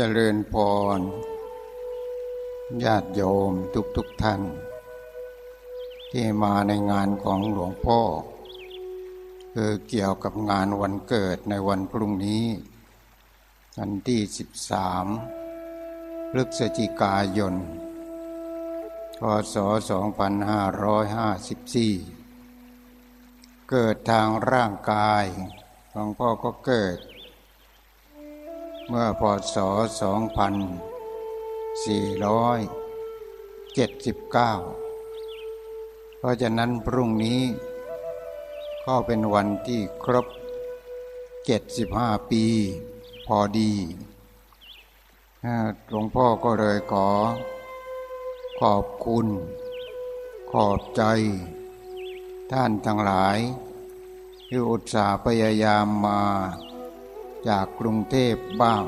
เจริญพร ญาติโยมทุกทุกท่าน ที่มาในงานของหลวงพ่อ คือเกี่ยวกับงานวันเกิดในวันพรุ่งนี้ วันที่ 13พฤศจิกายนพศ 2554 เกิดทางร่างกายหลวงพ่อก็เกิด เมื่อพศ 2479 เพราะฉะนั้นพรุ่งนี้ก็เป็นวันที่ครบ 75 ปีพอดี หลวงพ่อก็เลยขอ ขอบคุณ ขอบใจ ท่านทั้งหลายที่อุตส่าห์พยายามมา จากกรุงเทพบ้าง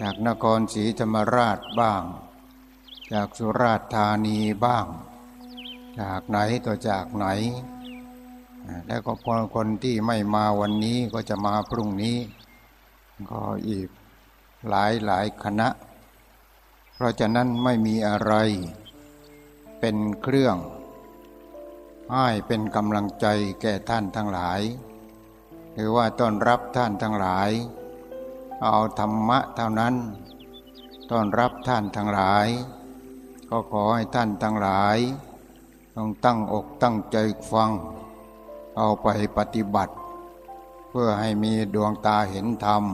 จากนครศรีธรรมราชบ้าง จากสุราษฎร์ธานีบ้าง จากไหนต่อจากไหน แล้วก็คนที่ไม่มาวันนี้ก็จะมาพรุ่งนี้ ก็อีกหลายหลายคณะ เพราะฉะนั้นไม่มีอะไร เป็นเครื่องให้เป็นกำลังใจแก่ท่านทั้งหลาย หรือว่าต้อนรับท่านทั้งหลาย เอาธรรมะเท่านั้น ต้อนรับท่านทั้งหลาย ก็ขอให้ท่านทั้งหลายต้องตั้งอกตั้งใจฟัง เอาไปปฏิบัติ เพื่อให้มีดวงตาเห็นธรรม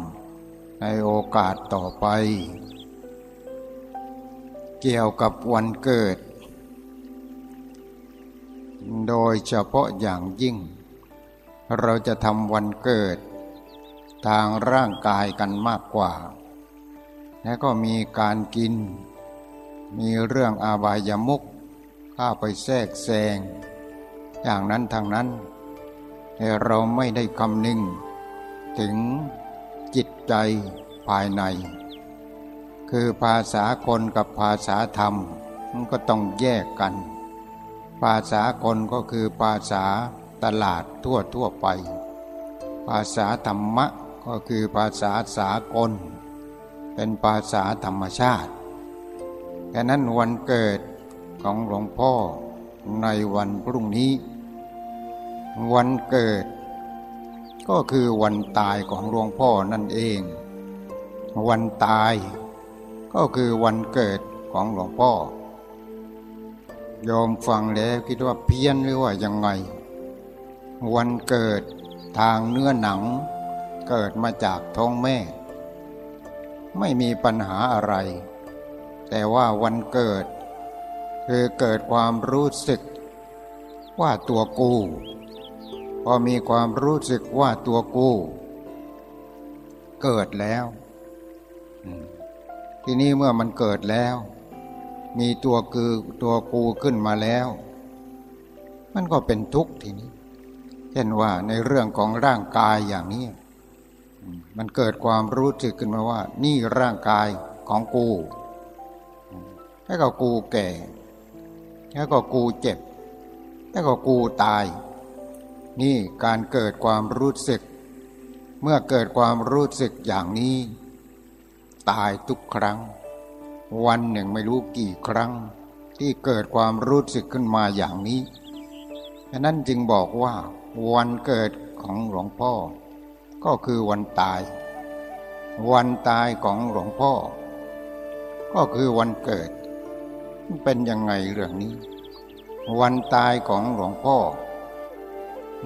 ในโอกาสต่อไป เกี่ยวกับวันเกิด โดยเฉพาะอย่างยิ่ง เราจะทำวันเกิด ทางร่างกายกันมากกว่า และก็มีการกิน มีเรื่องอาบายมุกข้าไปแทรกแซง อย่างนั้นทางนั้น แต่เราไม่ได้คำนึง ถึงจิตใจภายใน คือภาษาคนกับภาษาธรรมมันก็ต้องแยกกัน ภาษาคนก็คือภาษา ตลาดทั่วทั่วไป ภาษาธรรมะก็คือภาษาสากล เป็นภาษาธรรมชาติดังนั้นวันเกิดของหลวงพ่อในวันพรุ่งนี้ วันเกิด ก็คือวันตายของหลวงพ่อนั่นเอง วันตายก็คือวันเกิดของหลวงพ่อ ยอมฟังแล้วคิดว่าเพี้ยนหรือว่ายังไง วันเกิดทางเนื้อหนัง เกิดมาจากท้องแม่ ไม่มีปัญหาอะไร แต่ว่าวันเกิด คือเกิดความรู้สึก ว่าตัวกูพอมีความรู้สึกว่าตัวกูเกิดแล้วทีนี้เมื่อมันเกิดแล้ว มีตัวคือตัวกูขึ้นมาแล้ว มันก็เป็นทุกข์ทีนี้ เช่นว่าในเรื่องของร่างกายอย่างนี้ มันเกิดความรู้สึกขึ้นมาว่า นี่ร่างกายของกูแล้วก็กูแก่ แล้วก็กูเจ็บ แล้วก็กูตาย นี่การเกิดความรู้สึก เมื่อเกิดความรู้สึกอย่างนี้ ตายทุกครั้ง วันหนึ่งไม่รู้กี่ครั้ง ที่เกิดความรู้สึกขึ้นมาอย่างนี้ฉะนั้นจึงบอกว่า วันเกิดของหลวงพ่อ ก็คือวันตาย วันตายของหลวงพ่อ ก็คือวันเกิด เป็นยังไงเรื่องนี้ วันตายของหลวงพ่อ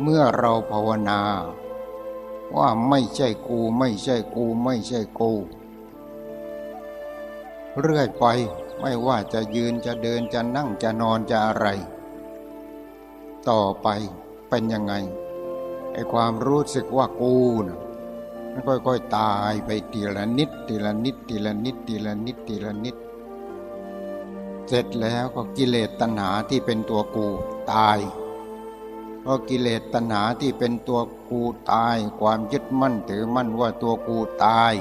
เมื่อเราภาวนา ว่าไม่ใช่กูไม่ใช่กูไม่ใช่กูเรื่อยไปไม่ว่าจะยืนจะเดินจะนั่งจะนอนจะอะไร ต่อไป เป็นยังไงไอ้ความรู้สึกว่ากูนะมันค่อยๆตายไปทีละนิดทีละนิดทีละนิดทีละนิดทีละนิด เสร็จแล้วก็กิเลสตัณหาที่เป็นตัวกูตายพอกิเลสตัณหาที่เป็นตัวกูตาย ความยึดมั่นถือมั่นว่าตัวกูตาย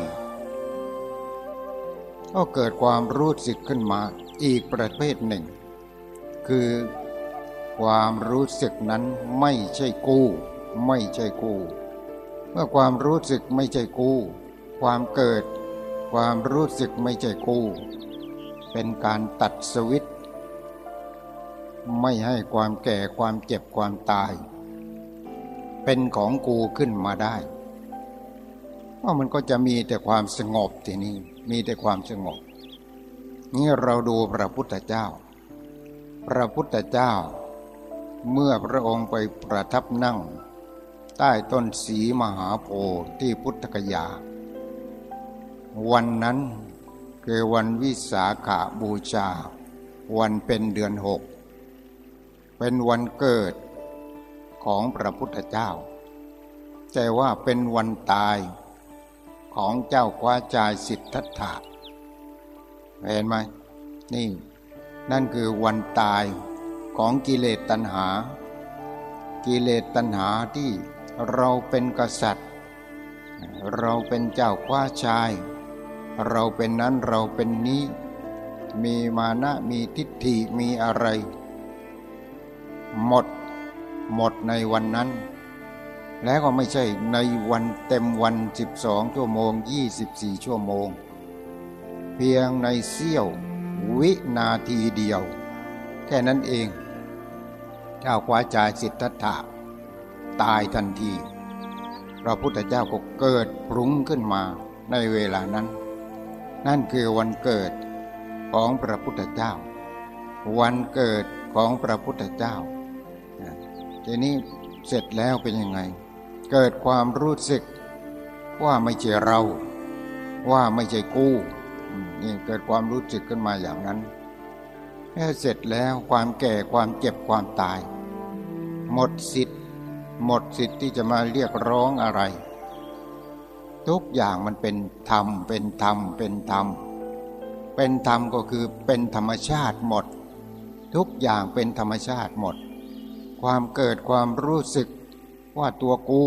ก็เกิดความรู้สึกขึ้นมาอีกประเภทหนึ่ง คือ ความรู้สึกนั้นไม่ใช่กู ไม่ใช่กู เมื่อความรู้สึกไม่ใช่กู ความเกิด ความรู้สึกไม่ใช่กู เป็นการตัดสวิตไม่ให้ความแก่ความเจ็บความตาย เป็นของกูขึ้นมาได้ว่ามันก็จะมีแต่ความสงบทีนี้มีแต่ความสงบนี่เราดูพระพุทธเจ้า พระพุทธเจ้า เมื่อพระองค์ไปประทับนั่ง ใต้ต้นสีมหาโพธิ์ที่พุทธกยา วันนั้นคือวันวิสาขาบูชา วันเป็นเดือนหก เป็นวันเกิดของพระพุทธเจ้า แต่ว่าเป็นวันตายของเจ้าคว้าจายสิทธัตถะเห็นไหมนี่ นั่นคือวันตาย ของกิเลสตัณหา กิเลสตัณหาที่เราเป็นกษัตริย์ เราเป็นเจ้าคว้าชาย เราเป็นนั้นเราเป็นนี้ มีมานะมีทิฏฐิมีอะไร หมดหมดในวันนั้น แล้วก็ไม่ใช่ในวันเต็มวัน 12 ชั่วโมง 24 ชั่วโมง เพียงในเสี้ยววินาทีเดียว แค่นั้นเอง เจ้าคว้าจายสิทธัตถะตายทันที พระพุทธเจ้าก็เกิดปรุงขึ้นมาในเวลานั้น นั่นคือวันเกิดของพระพุทธเจ้า วันเกิดของพระพุทธเจ้าทีนี้เสร็จแล้วเป็นยังไง เกิดความรู้สึกว่าไม่ใช่เรา ว่าไม่ใช่กู้นี่เกิดความรู้สึกขึ้นมาอย่างนั้น เสร็จแล้วความแก่ความเจ็บความตาย หมดสิทธิ์ หมดสิทธิ์ที่จะมาเรียกร้องอะไร ทุกอย่างมันเป็นธรรม เป็นธรรม เป็นธรรม เป็นธรรมก็คือเป็นธรรมชาติหมด ทุกอย่างเป็นธรรมชาติหมด ความเกิดความรู้สึกว่าตัวกู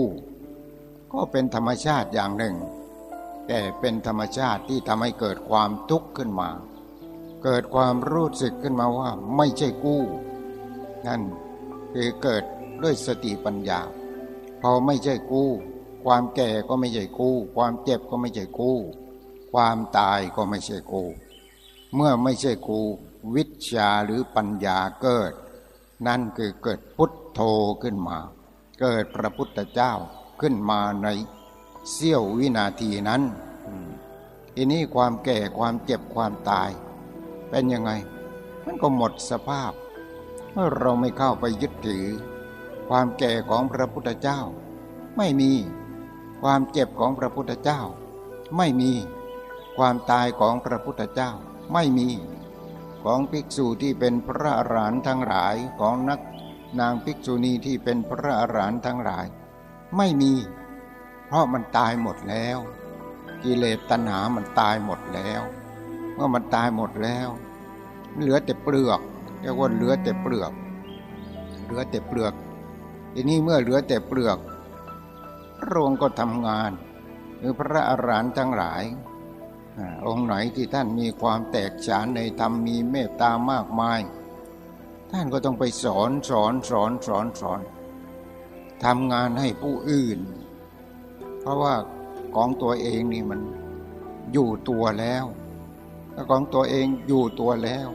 ก็เป็นธรรมชาติอย่างหนึ่ง แต่เป็นธรรมชาติที่ทำให้เกิดความทุกข์ขึ้นมา เกิดความรู้สึกขึ้นมาว่าไม่ใช่กู้ นั่นคือเกิดด้วยสติปัญญา พอไม่ใช่กู้ ความแก่ก็ไม่ใช่กู้ ความเจ็บก็ไม่ใช่กู้ ความตายก็ไม่ใช่กู้เมื่อไม่ใช่กูวิชาหรือปัญญาเกิด นั่นคือเกิดพุทโธขึ้นมา เกิดพระพุทธเจ้าขึ้นมาในเสี้ยววินาทีนั้นทีนี้ความแก่ความเจ็บความตาย เป็นยังไง มันก็หมดสภาพ เมื่อเราไม่เข้าไปยึดถือ ความแก่ของพระพุทธเจ้า ไม่มี ความเจ็บของพระพุทธเจ้า ไม่มี ความตายของพระพุทธเจ้า ไม่มี ของภิกษุที่เป็นพระอรหันต์ทั้งหลายของนักนางภิกษุณีที่เป็นพระอรหันต์ทั้งหลาย ไม่มี เพราะมันตายหมดแล้ว กิเลสตัณหามันตายหมดแล้ว เมื่อมันตายหมดแล้ว เหลือแต่เปลือกเรียกว่าเหลือแต่เปลือก เหลือแต่เปลือก ทีนี้เมื่อเหลือแต่เปลือก พระองค์ก็ทำงาน หรือพระอรหันต์ทั้งหลาย องค์ไหนที่ท่านมีความแตกฉานในธรรมมีเมตตามากมาย ท่านก็ต้องไปสอนสอนสอนสอนสอนทำงานให้ผู้อื่น เพราะว่าของตัวเองนี่มันอยู่ตัวแล้ว ของตัวเองอยู่ตัวแล้ว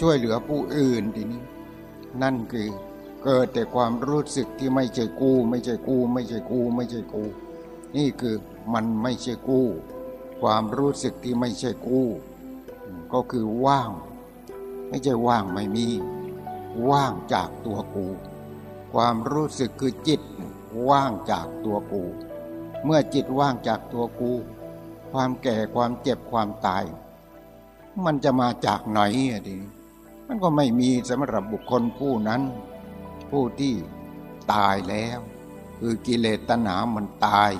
ช่วยเหลือผู้อื่นทีนี้ นั่นคือเกิดแต่ความรู้สึกที่ไม่ใช่กูไม่ใช่กูไม่ใช่กูไม่ใช่กู นี่คือมันไม่ใช่กูความรู้สึกที่ไม่ใช่กูก็คือว่าง ไม่ใช่ว่างไม่มี ว่างจากตัวกู ความรู้สึกคือจิต ว่างจากตัวกู เมื่อจิตว่างจากตัวกู ความแก่ความเจ็บความตาย มันจะมาจากไหนอะดิมันก็ไม่มีสำหรับบุคคลผู้นั้น ผู้ที่ตายแล้ว คือกิเลสตัณหามันตาย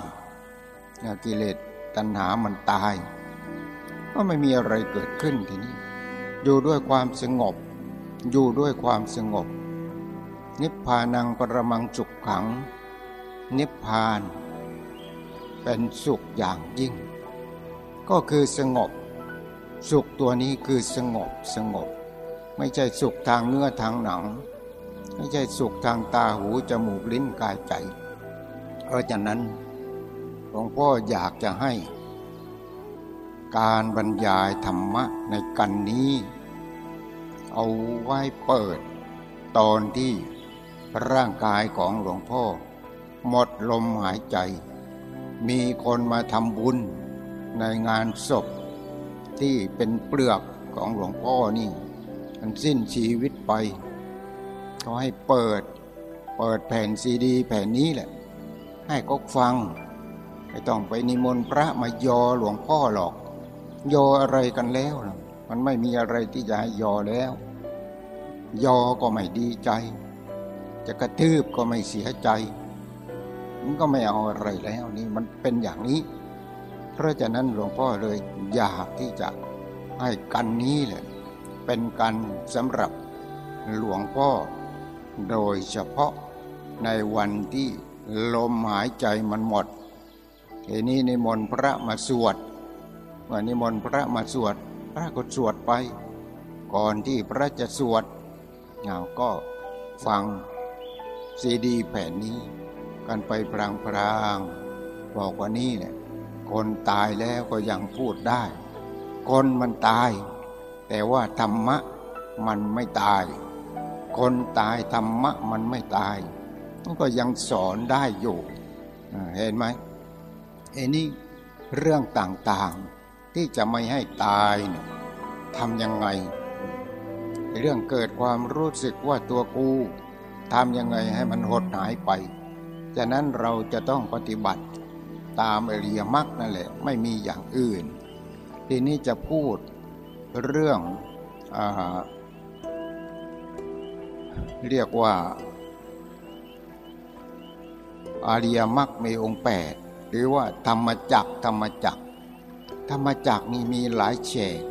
กิเลสตัณหามันตาย ก็ไม่มีอะไรเกิดขึ้นทีนี้ อยู่ด้วยความสงบ อยู่ด้วยความสงบ นิพพานังปรมังสุขขัง นิพพาน เป็นสุขอย่างยิ่ง ก็คือสงบ สุขตัวนี้คือสงบสงบ ไม่ใช่สุขทางเนื้อทางหนัง ไม่ใช่สุขทางตาหูจมูกลิ้นกายใจ เพราะฉะนั้นหลวงพ่ออยากจะให้ การบรรยายธรรมะในกันนี้ เอาไว้เปิด ตอนที่ร่างกายของหลวงพ่อ หมดลมหายใจ มีคนมาทำบุญในงานศพ ที่เป็นเปลือกของหลวงพ่อนี่ มันสิ้นชีวิตไปเขาให้เปิด เปิดแผ่นซีดี แผ่นนี้แหละ ให้ก็ฟังไม่ต้องไปนิมนต์พระมายอหลวงพ่อหรอก ยออะไรกันแล้วนะมันไม่มีอะไรที่จะให้ยอแล้ว ยอก็ไม่ดีใจ จะกระทืบก็ไม่เสียใจ มันก็ไม่เอาอะไรแล้วนี่มันเป็นอย่างนี้ เพราะฉะนั้นหลวงพ่อเลยอยากที่จะให้กันนี้แหละเป็นกันสำหรับหลวงพ่อ โดยเฉพาะในวันที่ลมหายใจมันหมดทีนี้นิมนต์พระมาสวดวันนิมนต์พระมาสวด พระก็สวดไป ก่อนที่พระจะสวดเราก็ฟังซีดีแผ่นนี้ กันไปพรางพรางบอกว่านี่เนี่ย คนตายแล้วก็ยังพูดได้ คนมันตาย แต่ว่าธรรมะมันไม่ตาย คนตายธรรมะมันไม่ตาย มันก็ยังสอนได้อยู่ เห็นไหมไอ้นี่เรื่องต่างๆที่จะไม่ให้ตายเนี่ยทำยังไง เรื่องเกิดความรู้สึกว่าตัวกูทำยังไงให้มันหดหายไป ฉะนั้นเราจะต้องปฏิบัติ ตามอริยมรรคนั่นแหละไม่มีอย่างอื่น ทีนี้จะพูดเรื่องอเรียกว่าอาริยมรรคมีองค์แปดหรือว่าธรรมจักธรรมจักธรรมจักนี่มีหลายเฉก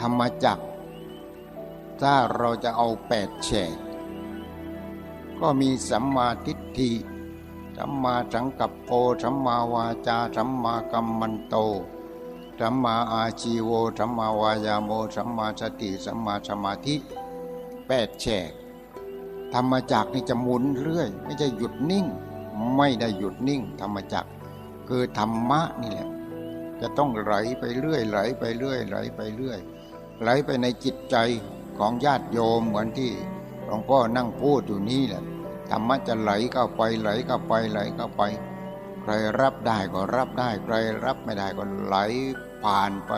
ธรรมจักถ้าเราจะเอาแปดเฉกก็มีสัมมาทิฏฐิ สัมมาสังกัปโปสัมมาวาจาสัมมากัมมันโตสัมมาอาชีโวสัมมาวายาโมสัมมาสติสัมมาสมาธิแปดแฉกธรรมจักนี่จะหมุนเรื่อย ไม่ใช่หยุดนิ่ง ไม่ได้หยุดนิ่ง ธรรมจักคือธรรมะนี่แหละ จะต้องไหลไปเรื่อยไหลไปเรื่อยไหลไปเรื่อย ไหลไปในจิตใจของญาติโยมเหมือนที่หลวงพ่อนั่งพูดอยู่นี่แหละ ธรรมะจะไหลเข้าไปไหลเข้าไปไหลเข้าไป ใครรับได้ก็รับได้ ใครรับไม่ได้ก็ไหลผ่านไป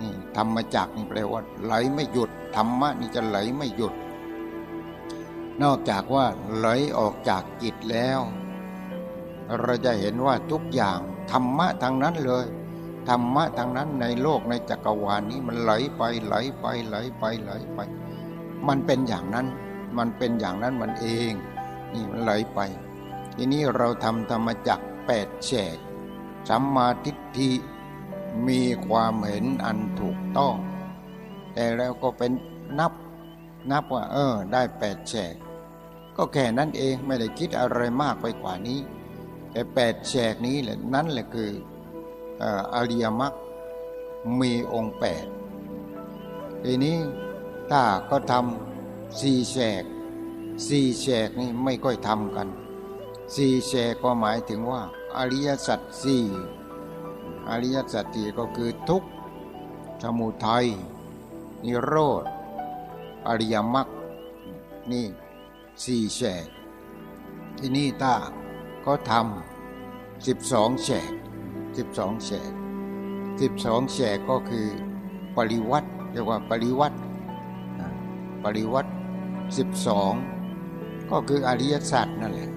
นี่ธรรมจักนี่แปลว่า ไหลไม่หยุดธรรมะนี่จะไหลไม่หยุด นอกจากว่าไหลออกจากจิตแล้ว เราจะเห็นว่าทุกอย่างธรรมะทางนั้นเลยธรรมะทางนั้นในโลกในจักรวาลนี้มันไหลไปไหลไปไหลไปไหลไป มันเป็นอย่างนั้น มันเป็นอย่างนั้นมันเอง นี่มันไหลไป ทีนี้เราทำธรรมจักแปดแฉกสัมมาทิฏฐิมีความเห็นอันถูกต้อง แต่แล้วก็เป็นนับนับว่า เออ ได้แปดแฉกก็แค่นั้นเองไม่ได้คิดอะไรมากไปกว่านี้ แต่แปดแฉกนี้แหละนั่นแหละคืออริยมรรคมีองค์แปดทีนี้ถ้าก็ทำสี่แฉก สี่แฉกนี่ไม่ค่อยทำกัน สี่แฉกก็หมายถึงว่า อริยสัจสี่อริยสัจสี่ก็คือทุกข์สมุทัยนิโรธ อริยมรรคนี่สี่แฉกที่นี่ถ้าก็ทำสิบสองแฉกสิบสองแฉกสิบสองแฉกก็คือปริวัติเรียกว่าปริวัติปริวัติสิบสอง ก็คืออริยสัจนั่นแหละ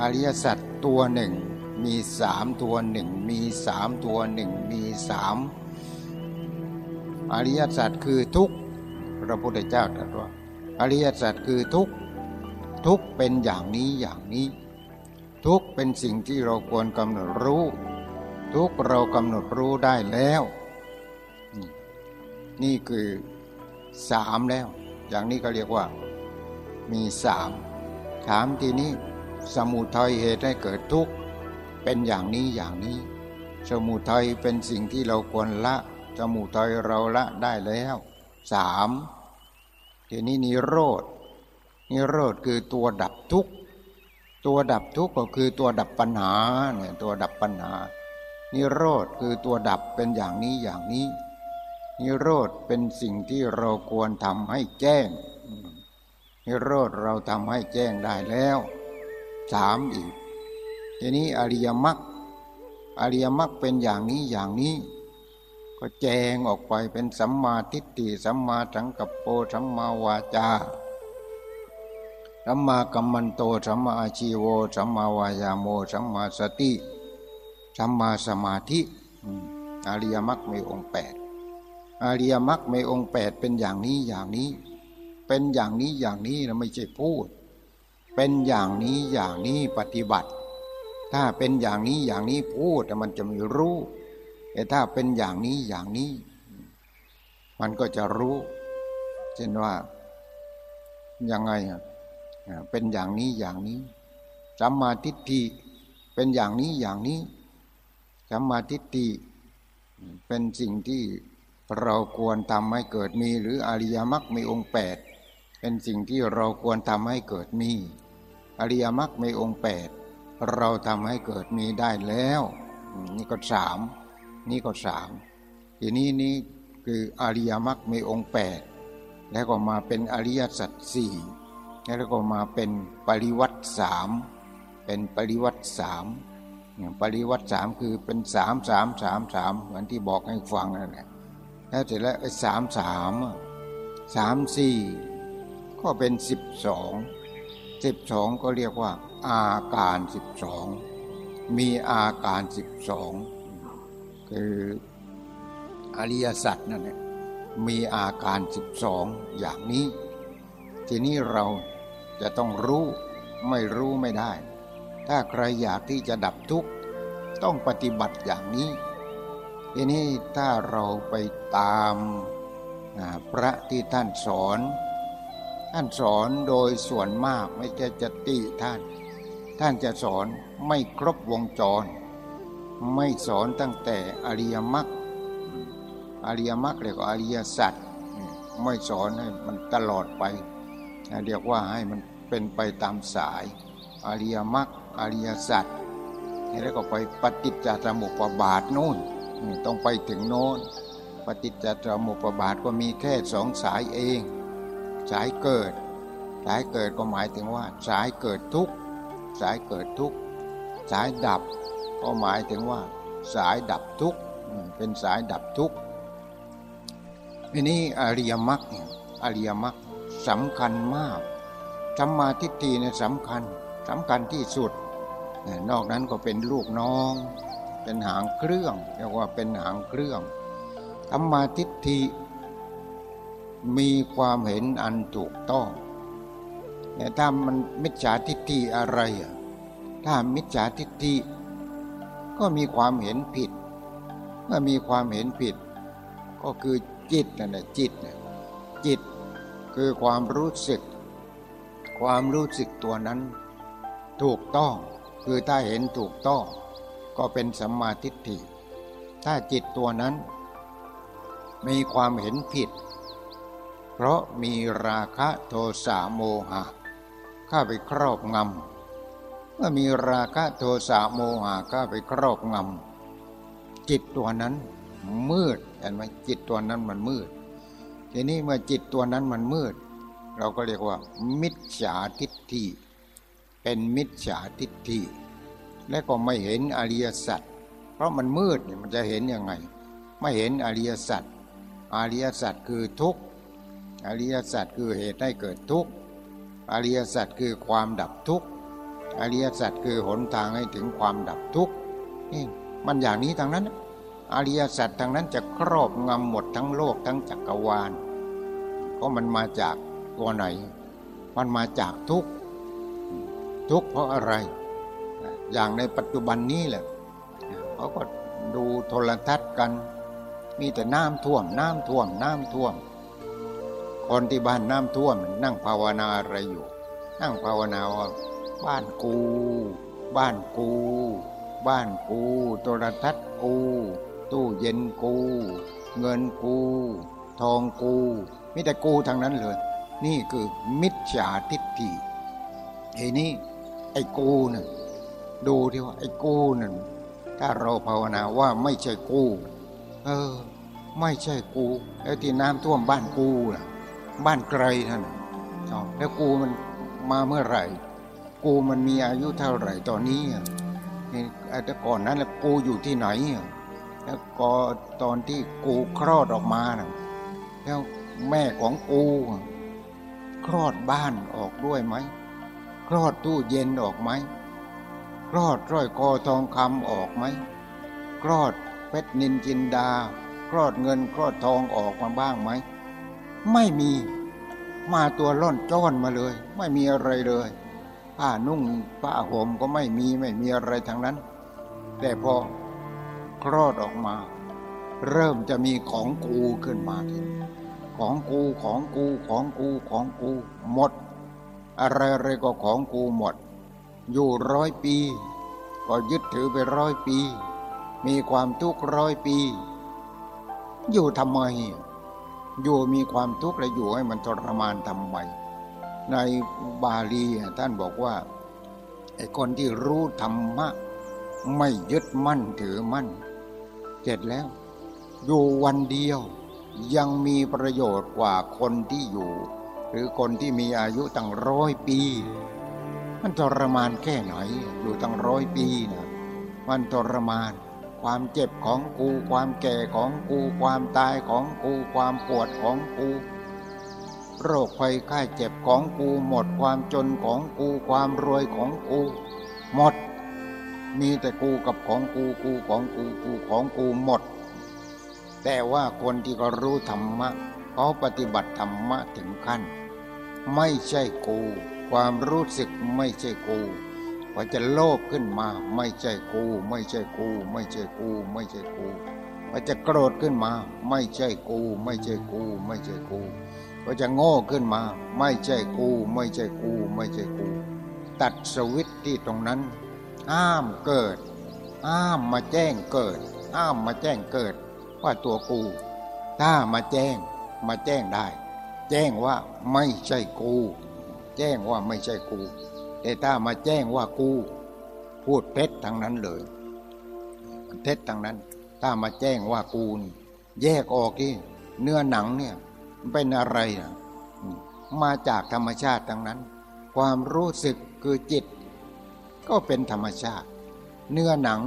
อริยสัจตัวหนึ่งมีสามตัวหนึ่งมีสามตัวหนึ่งมีสามอริยสัจคือทุกพระพุทธเจ้าตรัสว่า อริยสัจคือทุกทุกเป็นอย่างนี้อย่างนี้ ทุกเป็นสิ่งที่เราควรกำหนดรู้ ทุกเรากำหนดรู้ได้แล้ว นี่คือสามแล้ว อย่างนี้ก็เรียกว่ามีสาม ถามทีนี้สมุทัยเหตุให้เกิดทุกข์เป็นอย่างนี้อย่างนี้ สมุทัยเป็นสิ่งที่เราควรละ สมุทัยเราละได้แล้วสามทีนี้นิโรธนิโรธคือตัวดับทุกข์ตัวดับทุกข์ก็คือตัวดับปัญหาเนี่ยตัวดับปัญหา นิโรธคือตัวดับเป็นอย่างนี้อย่างนี้ นิโรธเป็นสิ่งที่เราควรทำให้แจ้ง นิโรธเราทำให้แจ้งได้แล้วสามอีก ทีนี้อริยมรรคอริยมรรคเป็นอย่างนี้อย่างนี้ ก็แจงออกไปเป็นสัมมาทิฏฐิสัมมาสังกัปโปสัมมาวาจาสัมมากัมมันโตสัมมาอาชีโวสัมมาวายาโมสัมมาสติสัมมาสมาธิอริยมรรคมีองค์แปดอริยมรรคมีองค์แปดเป็นอย่างนี้อย่างนี้ เป็นอย่างนี้อย่างนี้นะไม่ใช่พูด เป็นอย่างนี้อย่างนี้ปฏิบัติ ถ้าเป็นอย่างนี้อย่างนี้พูดมันจะไม่รู้แต่ถ้าเป็นอย่างนี้อย่างนี้ มันก็จะรู้ เช่นว่ายังไงเป็นอย่างนี้อย่างนี้สัมมาทิฏฐิเป็นอย่างนี้อย่างนี้สัมมาทิฏฐิเป็นสิ่งที่เราควรทำให้เกิดมีหรืออริยมรรคมีองค์แปด เป็นสิ่งที่เราควรทำให้เกิดมี อริยมรรคมีองค์แปดเราทำให้เกิดมีได้แล้ว นี่ก็สามนี่ก็สามทีนี้นี่คืออริยมรรคมีองค์แปดแล้วก็มาเป็นอริยสัจสี่แล้วก็มาเป็นปริวัติสามเป็นปริวัติสามปริวัติสามคือเป็นสามสามสามสามเหมือนที่บอกให้ฟังนั่นแหละแล้วเสร็จแล้วสามสามสามสี่ ก็เป็นสิบสองสิบสองก็เรียกว่า อาการสิบสองมีอาการสิบสองคืออริยสัจนั่นแหละมีอาการสิบสองอย่างนี้ ทีนี้เราจะต้องรู้ไม่รู้ไม่ได้ ถ้าใครอยากที่จะดับทุกข์ต้องปฏิบัติอย่างนี้ ทีนี้ถ้าเราไปตามพระที่ท่านสอน ท่านสอนโดยส่วนมากไม่ใช่จะติท่าน ท่านจะสอนไม่ครบวงจร ไม่สอนตั้งแต่อริยมรรคอริยมรรคเรียกว่าอริยสัจไม่สอนให้มันตลอดไปเรียกว่าให้มันเป็นไปตามสาย อริยมรรคอริยสัจแล้วก็ไปปฏิจจสมุปบาทโน่นต้องไปถึงโน้นปฏิจจสมุปบาทก็มีแค่สองสายเอง สายเกิด สายเกิดก็หมายถึงว่า สายเกิดทุกสายเกิดทุกสายดับ ก็หมายถึงว่า สายดับทุกเป็นสายดับทุกทีนี้อริยมรรคอริยมรรคสำคัญมากสัมมาทิฏฐิเนี่ยสำคัญสำคัญที่สุด นอกนั้นก็เป็นลูกน้อง เป็นหางเครื่องเรียกว่าเป็นหางเครื่องสัมมาทิฏฐิ มีความเห็นอันถูกต้องแต่ถ้ามันมิจฉาทิฏฐิอะไร ถ้ามิจฉาทิฏฐิก็มีความเห็นผิด เมื่อมีความเห็นผิด ก็คือจิตนั่นแหละจิตจิตคือความรู้สึก ความรู้สึกตัวนั้น ถูกต้องคือถ้าเห็นถูกต้อง ก็เป็นสัมมาทิฏฐิถ้าจิตตัวนั้น มีความเห็นผิด เพราะมีราคะโทสะโมหะเข้าไปครอบงำเมื่อมีราคะโทสะโมหะเข้าไปครอบงำจิตตัวนั้นมืดเห็นไหมจิตตัวนั้นมันมืด ทีนี้เมื่อจิตตัวนั้นมันมืด เราก็เรียกว่า มิจฉาทิฏฐิเป็นมิจฉาทิฏฐิและก็ไม่เห็นอริยสัจเพราะมันมืดเนี่ยมันจะเห็นยังไง ไม่เห็นอริยสัจอริยสัจคือทุกข์ อริยสัจคือเหตุให้เกิดทุกข์อริยสัจคือความดับทุกข์อริยสัจคือหนทางให้ถึงความดับทุกข์นี่มันอย่างนี้ทางนั้น อริยสัจทางนั้นจะครอบงำหมดทั้งโลกทั้งจักรวาลเพราะมันมาจากตัวไหน มันมาจากทุกข์ทุกข์เพราะอะไร อย่างในปัจจุบันนี้แหละเขาก็ดูโทรทัศน์กัน มีแต่น้ำท่วม น้ำท่วม น้ำท่วม คนที่บ้านน้ำท่วมนั่งภาวนาอะไรอยู่ นั่งภาวนาว่าบ้านกู บ้านกู บ้านกู โทรทัศน์กู ตู้เย็นกู เงินกู ทองกูมีแต่กูทางนั้นเลย นี่คือมิจฉาทิฏฐิทีนี้ไอ้กูนั่นดูที่ว่าไอ้กูนั่นถ้าเราภาวนาว่าไม่ใช่กู เออ ไม่ใช่กู แล้วที่น้ำท่วมบ้านกูล่ะ บ้านไกลท่านแล้วกูมันมาเมื่อไหร่ กูมันมีอายุเท่าไหร่ตอนนี้นี่แต่ก่อนนั้นแล้วกูอยู่ที่ไหนแล้วก็ตอนที่กูคลอดออกมานะแล้วแม่ของกูคลอดบ้านออกด้วยไหมคลอดตู้เย็นออกไหมคลอดร้อยคอทองคำออกไหมคลอดเพชรนินจินดาคลอดเงินคลอดทองออกมาบ้างไหม ไม่มีมาตัวล่อนจ้อนมาเลย ไม่มีอะไรเลยผ้านุ่งผ้าห่มก็ไม่มีไม่มีอะไรทั้งนั้น แต่พอคลอดออกมา เริ่มจะมีของกูขึ้นมาทีของกูของกูของกูของกูหมด อะไรอะไรก็ของกูหมด อยู่ร้อยปี ก็ยึดถือไปร้อยปี มีความทุกข์ร้อยปี อยู่ทำไม อยู่มีความทุกข์และอยู่ให้มันทรมานทำไมในบาลีท่านบอกว่าไอ้คนที่รู้ธรรมะ ไม่ยึดมั่นถือมั่นเสร็จแล้ว อยู่วันเดียวยังมีประโยชน์กว่าคนที่อยู่ หรือคนที่มีอายุตั้งร้อยปี มันทรมานแค่ไหนอยู่ตั้งร้อยปีนะมันทรมาน ความเจ็บของกู ความแก่ของกู ความตายของกู ความปวดของกู โรคภัยไข้เจ็บของกู หมดความจนของกู ความรวยของกู หมด มีแต่กูกับของกูกูของกูกูของกูหมด แต่ว่าคนที่เขารู้ธรรมะเขาปฏิบัติธรรมะถึงขั้น ไม่ใช่กู ความรู้สึกไม่ใช่กู ว่าจะโลภขึ้นมา ไม่ใช่กู ไม่ใช่กู ไม่ใช่กู ไม่ใช่กูว่าจะโกรธขึ้นมา ไม่ใช่กู ไม่ใช่กู ไม่ใช่กูว่าจะโง่ขึ้นมา ไม่ใช่กู ไม่ใช่กู ไม่ใช่กู ตัดสวิตที่ตรงนั้นห้ามเกิดห้ามมาแจ้งเกิดห้ามมาแจ้งเกิด ว่าตัวกู ถ้ามาแจ้งมาแจ้งได้ แจ้งว่าไม่ใช่กู แจ้งว่าไม่ใช่กู แต่ถ้ามาแจ้งว่ากูพูดเท็จทางนั้นเลยเท็จทางนั้น ถ้ามาแจ้งว่ากูนี่แยกออกที่เนื้อหนังเนี่ยเป็นอะไรนะมาจากธรรมชาติทางนั้น ความรู้สึกคือจิต ก็เป็นธรรมชาติ เนื้อหนัง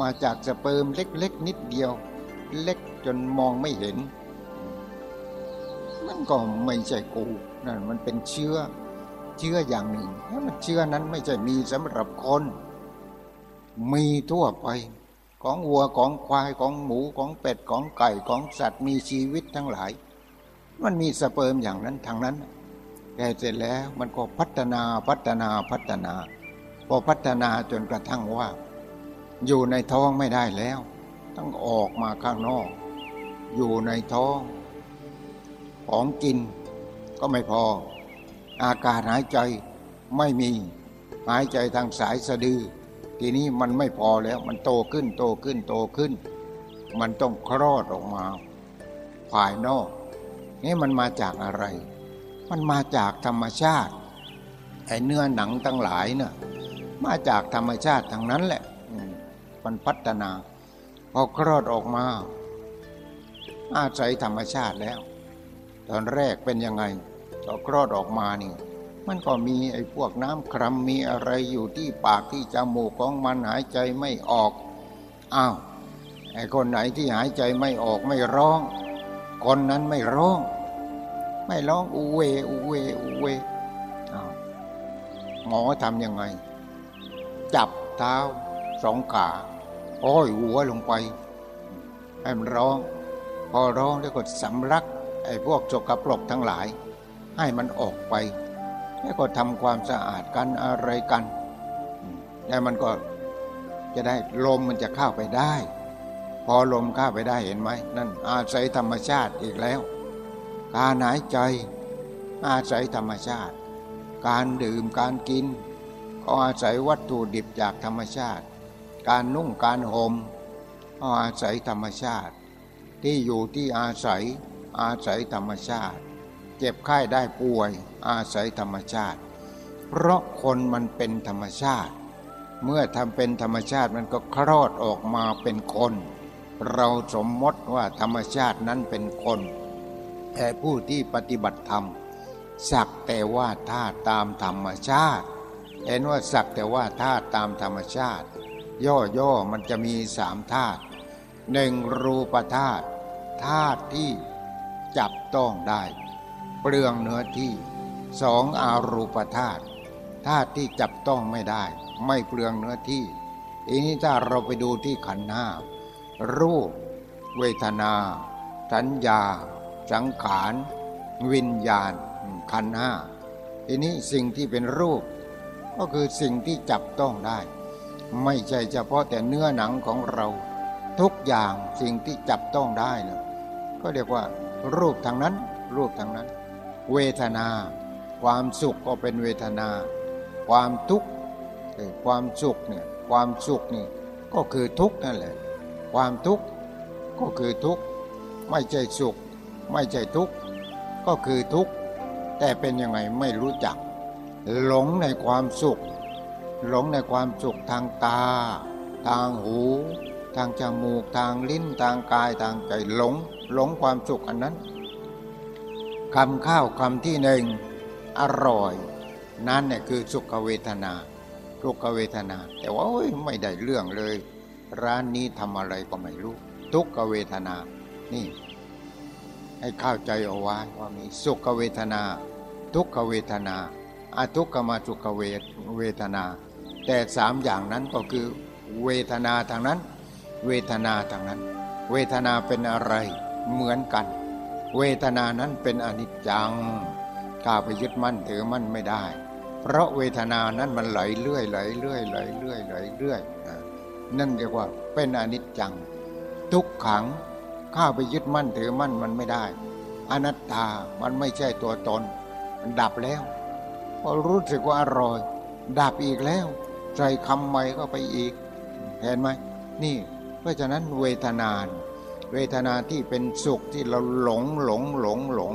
มาจากสเปิร์มเล็กๆนิดเดียว เล็กจนมองไม่เห็น มันก็ไม่ใช่กูนั่นมันเป็นเชื้อ เชื่ออย่างหนึ่งมันเชื่อนั้นไม่ใช่มีสำหรับคน มีทั่วไป ของวัวของควายของหมูของเป็ดของไก่ของสัตว์มีชีวิตทั้งหลาย มันมีสเปิร์มอย่างนั้นทางนั้นแต่เสร็จแล้วมันก็พัฒนาพัฒนาพัฒนาพอพัฒนาจนกระทั่งว่า อยู่ในท้องไม่ได้แล้ว ต้องออกมาข้างนอก อยู่ในท้อง ของกินก็ไม่พอ อากาศหายใจไม่มี หายใจทางสายสะดือ ทีนี้มันไม่พอแล้วมันโตขึ้นโตขึ้นโตขึ้น มันต้องคลอดออกมาภายนอก นี่มันมาจากอะไร มันมาจากธรรมชาติไอเนื้อหนังทั้งหลายเนะ่ะมาจากธรรมชาติทางนั้นแหละมันพัฒนา พอคลอดออกมาอาศัยธรรมชาติแล้ว ตอนแรกเป็นยังไง พอคลอดออกมานี่ มันก็มีไอ้พวกน้ำครัมมีอะไรอยู่ที่ปากที่จมูกของมันหายใจไม่ออก อ้าวไอ้คนไหนที่หายใจไม่ออกไม่ร้อง คนนั้นไม่ร้อง ไม่ร้องอูเวอูเวอูเวอ้าวหมอทำยังไง จับเท้าสองขาอ้อยหัวลงไปให้มันร้อง พอร้องแล้วก็สำลักไอ้พวกจกกระปลกทั้งหลาย ให้มันออกไป แล้วก็ทำความสะอาดกันอะไรกัน แล้วมันก็จะได้ลมมันจะเข้าไปได้ พอลมเข้าไปได้เห็นไหมนั่นอาศัยธรรมชาติอีกแล้ว การหายใจ อาศัยธรรมชาติ การดื่มการกิน ก็อาศัยวัตถุดิบจากธรรมชาติ การนุ่งการห่มก็อาศัยธรรมชาติ ที่อยู่ที่อาศัยอาศัยธรรมชาติ เจ็บไข้ได้ป่วย อาศัยธรรมชาติ เพราะคนมันเป็นธรรมชาติ เมื่อทำเป็นธรรมชาติมันก็คลอดออกมาเป็นคน เราสมมติว่าธรรมชาตินั้นเป็นคน แต่ผู้ที่ปฏิบัติธรรม สักแต่ว่าธาตุตามธรรมชาติ เห็นว่าสักแต่ว่าธาตุตามธรรมชาติ ย่อๆมันจะมีสามธาตุหนึ่งรูปธาตุธาตุที่จับต้องได้ เปลืองเนื้อที่สองอารูปธาตุธาตุที่จับต้องไม่ได้ ไม่เปลืองเนื้อที่อีนี้ถ้าเราไปดูที่ขันธ์ห้ารูป เวทนา สัญญา สังขารวิญญาณ ขันธ์ห้าทีนี้สิ่งที่เป็นรูป ก็คือสิ่งที่จับต้องได้ ไม่ใช่เฉพาะแต่เนื้อหนังของเรา ทุกอย่างสิ่งที่จับต้องได้นะก็เรียกว่า รูปทางนั้น รูปทางนั้น เวทนา ความสุขก็เป็นเวทนา ความทุกข์ความสุขเนี่ยความสุขนี่ก็คือทุกข์นั่นแหละ ความทุกข์ก็คือทุกข์ไม่ใช่สุข ไม่ใช่ทุกข์ก็คือทุกข์แต่เป็นยังไงไม่รู้จัก หลงในความสุข หลงในความสุขทางตา ทางหู ทางจมูกทางลิ้นทางกายทางใจหลง หลงความสุขอันนั้น คำข้าวคำที่หนึ่งอร่อย นั่นเนี่ยคือสุขเวทนาทุกเวทนา แต่ว่าไม่ได้เรื่องเลย ร้านนี้ทำอะไรก็ไม่รู้ ทุกเวทนา นี่ ให้เข้าใจเอาไว้ว่ามีสุขเวทนา ทุกเวทนาอาทุกขมาสุขเวทเวทนา แต่สามอย่างนั้นก็คือ เวทนาทางนั้น เวทนาทางนั้น เวทนาเป็นอะไรเหมือนกัน เวทนานั้นเป็นอนิจจังก้าไปยึดมั่นถือมั่นไม่ได้ เพราะเวทนานั้นมันไหลเรื่อยไหลเรื่อยไหลเรื่อยไหลเรื่อยนั่นเรียกว่าเป็นอนิจจัง ทุกขังข้าไปยึดมั่นถือมั่นมันไม่ได้ อนัตตามันไม่ใช่ตัวตน มันดับแล้วพอรู้สึกว่าอร่อย ดับอีกแล้วใส่คำใหม่ก็ไปอีก เห็นไหมนี่ เพราะฉะนั้นเวทนาน เวทนาที่เป็นสุขที่เราหลงหลงหลงหลง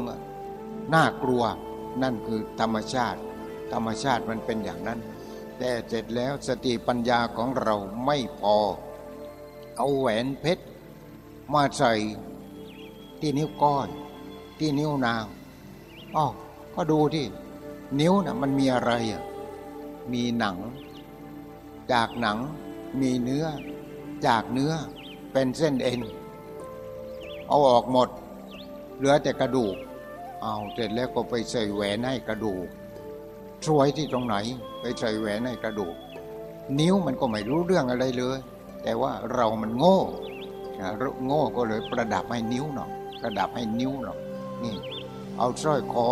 น่ากลัวนั่นคือธรรมชาติ ธรรมชาติมันเป็นอย่างนั้น แต่เสร็จแล้วสติปัญญาของเราไม่พอ เอาแหวนเพชรมาใส่ที่นิ้วก้อยที่นิ้วนางอ๋อก็ดูที่นิ้วนะ่ะมันมีอะไรอะมีหนัง จากหนังมีเนื้อ จากเนื้อเป็นเส้นเอ็น เอาออกหมด เหลือแต่กระดูก เอาเสร็จแล้วก็ไปใส่แหวนให้กระดูกสวยที่ตรงไหน ไปใส่แหวนในกระดูก นิ้วมันก็ไม่รู้เรื่องอะไรเลย แต่ว่าเรามันโง่โง่ก็เลยประดับให้นิ้วหน่อยประดับให้นิ้วหน่อยนี่เอาสร้อยคอ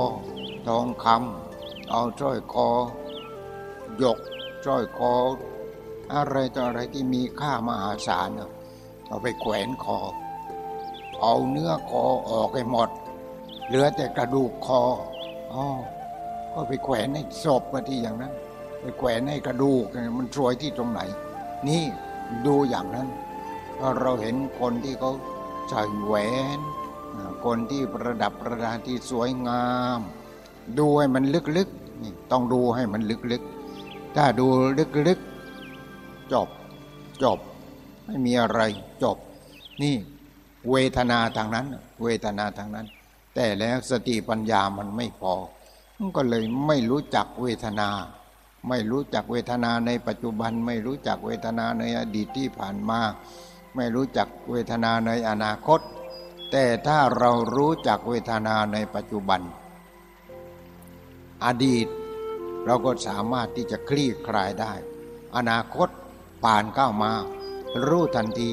ทองคำเอาสร้อยคอหยกสร้อยคอ อะไรต่ออะไรที่มีค่ามหาศาลเอาไปแขวนคอ เอาเนื้อคอออกให้หมด เหลือแต่กระดูกคออ๋อก็ไปแขวนให้ศพมาที่อย่างนั้นไปแขวนให้กระดูกมันสวยที่ตรงไหน นี่ดูอย่างนั้นพอเราเห็นคนที่เขาใส่แหวน คนที่ประดับประดาที่สวยงาม ดูให้มันลึกๆนี่ต้องดูให้มันลึกๆ ถ้าดูลึกๆ จบจบ ไม่มีอะไรจบ นี่ เวทนาทางนั้น เวทนาทางนั้น แต่แล้วสติปัญญามันไม่พอก็เลยไม่รู้จักเวทนา ไม่รู้จักเวทนาในปัจจุบัน ไม่รู้จักเวทนาในอดีตที่ผ่านมา ไม่รู้จักเวทนาในอนาคต แต่ถ้าเรารู้จักเวทนาในปัจจุบัน อดีตเราก็สามารถที่จะคลี่คลายได้ อนาคตผ่านก้ามา รู้ทันที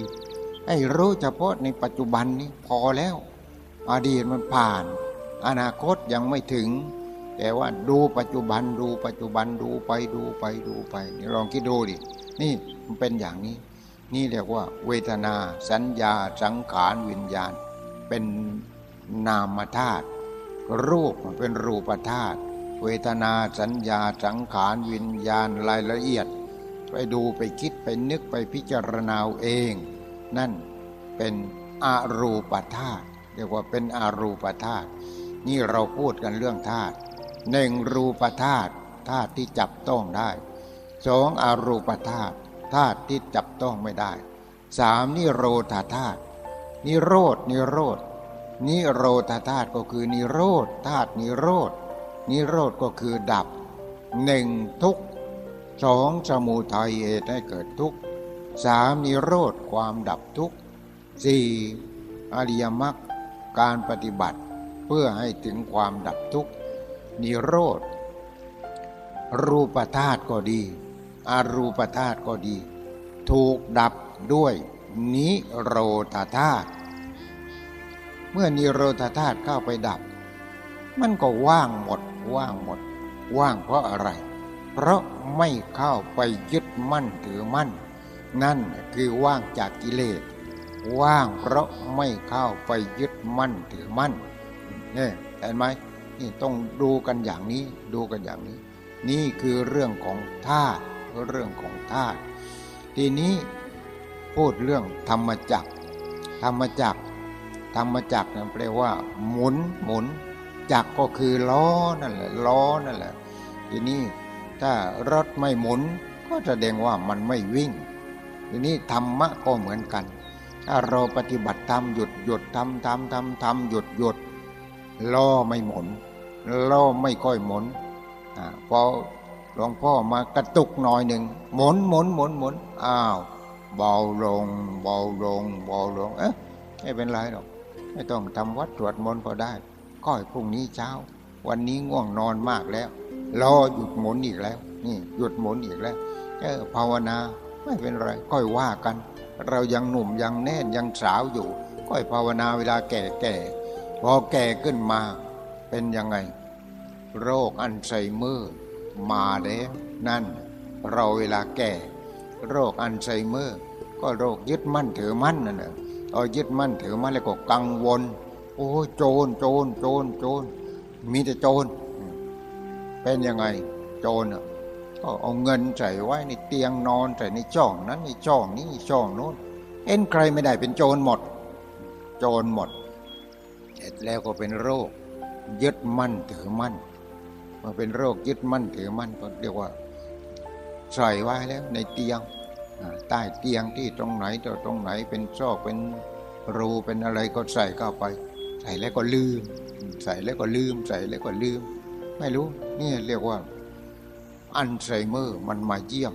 ให้รู้เฉพาะในปัจจุบันนี้พอแล้ว อดีตมันผ่าน อนาคตยังไม่ถึง แต่ว่าดูปัจจุบันดูปัจจุบันดูไปดูไปดูไปนี่ลองคิดดูดินี่มันเป็นอย่างนี้ นี่เรียกว่า เวทนา สัญญา สังขารวิญญาณ เป็นนามธาตุรูปเป็นรูปธาตุเวทนาสัญญาสังขารวิญญาณรายละเอียด ไปดูไปคิดไปนึกไปพิจารณาเอง นั่นเป็นอารูปธาตุเรียกว่าเป็นอารูปธาตุนี่เราพูดกันเรื่องธาตุหนึ่งรูปธาตุธาตุที่จับต้องได้สองอารูปธาตุธาตุที่จับต้องไม่ได้สามนิโรธาธาตุนิโรธนิโรธนิโรธาธาตุก็คือนิโรธธาตุนิโรธนิโรธก็คือดับหนึ่งทุกสองสมุทัยเหตุให้เกิดทุกข์ สามนิโรธความดับทุกข์สี่อริยมรรคการปฏิบัติเพื่อให้ถึงความดับทุกข์ นิโรธ รูปธาตุก็ดี อารูปธาตุก็ดี ถูกดับด้วยนิโรธาธาตุเมื่อนิโรธาธาตุเข้าไปดับ มันก็ว่างหมดว่างหมด ว่างเพราะอะไร เพราะไม่เข้าไปยึดมั่นถือมั่น นั่นคือว่างจากกิเลส ว่างเพราะไม่เข้าไปยึดมั่นถือมั่นเนี่ยเห็นไหมนี่ต้องดูกันอย่างนี้ดูกันอย่างนี้ นี่คือเรื่องของธาตุเรื่องของธาตุทีนี้พูดเรื่องธรรมจักรธรรมจักรธรรมจักรนั่นแปลว่า หมุนหมุนจักรก็คือล้อนั่นแหละล้อนั่นแหละทีนี้ถ้ารถไม่หมุนก็แสดงว่ามันไม่วิ่ง ทีนี้ธรรมะก็เหมือนกัน ถ้าเราปฏิบัติธรรมหยุดหยุดทำทำทำทำหยุดหยุดล้อไม่หมุนล้อไม่ค่อยหมุนอพอหลวงพ่อมากระตุกหน่อยหนึ่งหมุนหมุนหมุนหมุนอ้าวเบาลงเบาลงเบาลงเอ๊ะไม่เป็นไรหรอกไม่ต้องทำวัดตรวจมนต์ก็ได้ก็พรุ่งนี้เช้า วันนี้ง่วงนอนมากแล้วรอหยุดหมุนอีกแล้ว นี่หยุดหมุนอีกแล้วเออภาวนา ไม่เป็นไรค่อยว่ากัน เรายังหนุ่มยังแน่นยังสาวอยู่ก็ภาวนาเวลาแก่แก่พอแก่ขึ้นมาเป็นยังไง โรคอัลไซเมอร์มาแล้วนั่น เราเวลาแก่ โรคอัลไซเมอร์ ก็โรคยึดมั่นถือมั่นนั่นแหละเอายึดมั่นถือมั่นแล้วก็กังวล โอ้โจรโจรโจรโจรมีแต่โจรเป็นยังไง โจร ก็เอาเงินใส่ไว้ในเตียงนอนใส่ในช่องนั้นในช่องนี้ช่องโน้น เอ็นใครไม่ได้เป็นโจรหมด โจรหมดเสร็จแล้วก็เป็นโรค ยึดมั่นถือมั่นมาเป็นโรคยึดมั่นถือมั่นก็เรียกว่าใส่ไว้แล้วในเตียงใต้เตียงที่ตรงไหนตัวตรงไหนเป็นซอกเป็นรูเป็นอะไรก็ใส่เข้าไป ใส่แล้วก็ลืม ใส่แล้วก็ลืม ใส่แล้วก็ลืม ไม่รู้นี่เรียกว่า อัลไซเมอร์มันมาเยี่ยม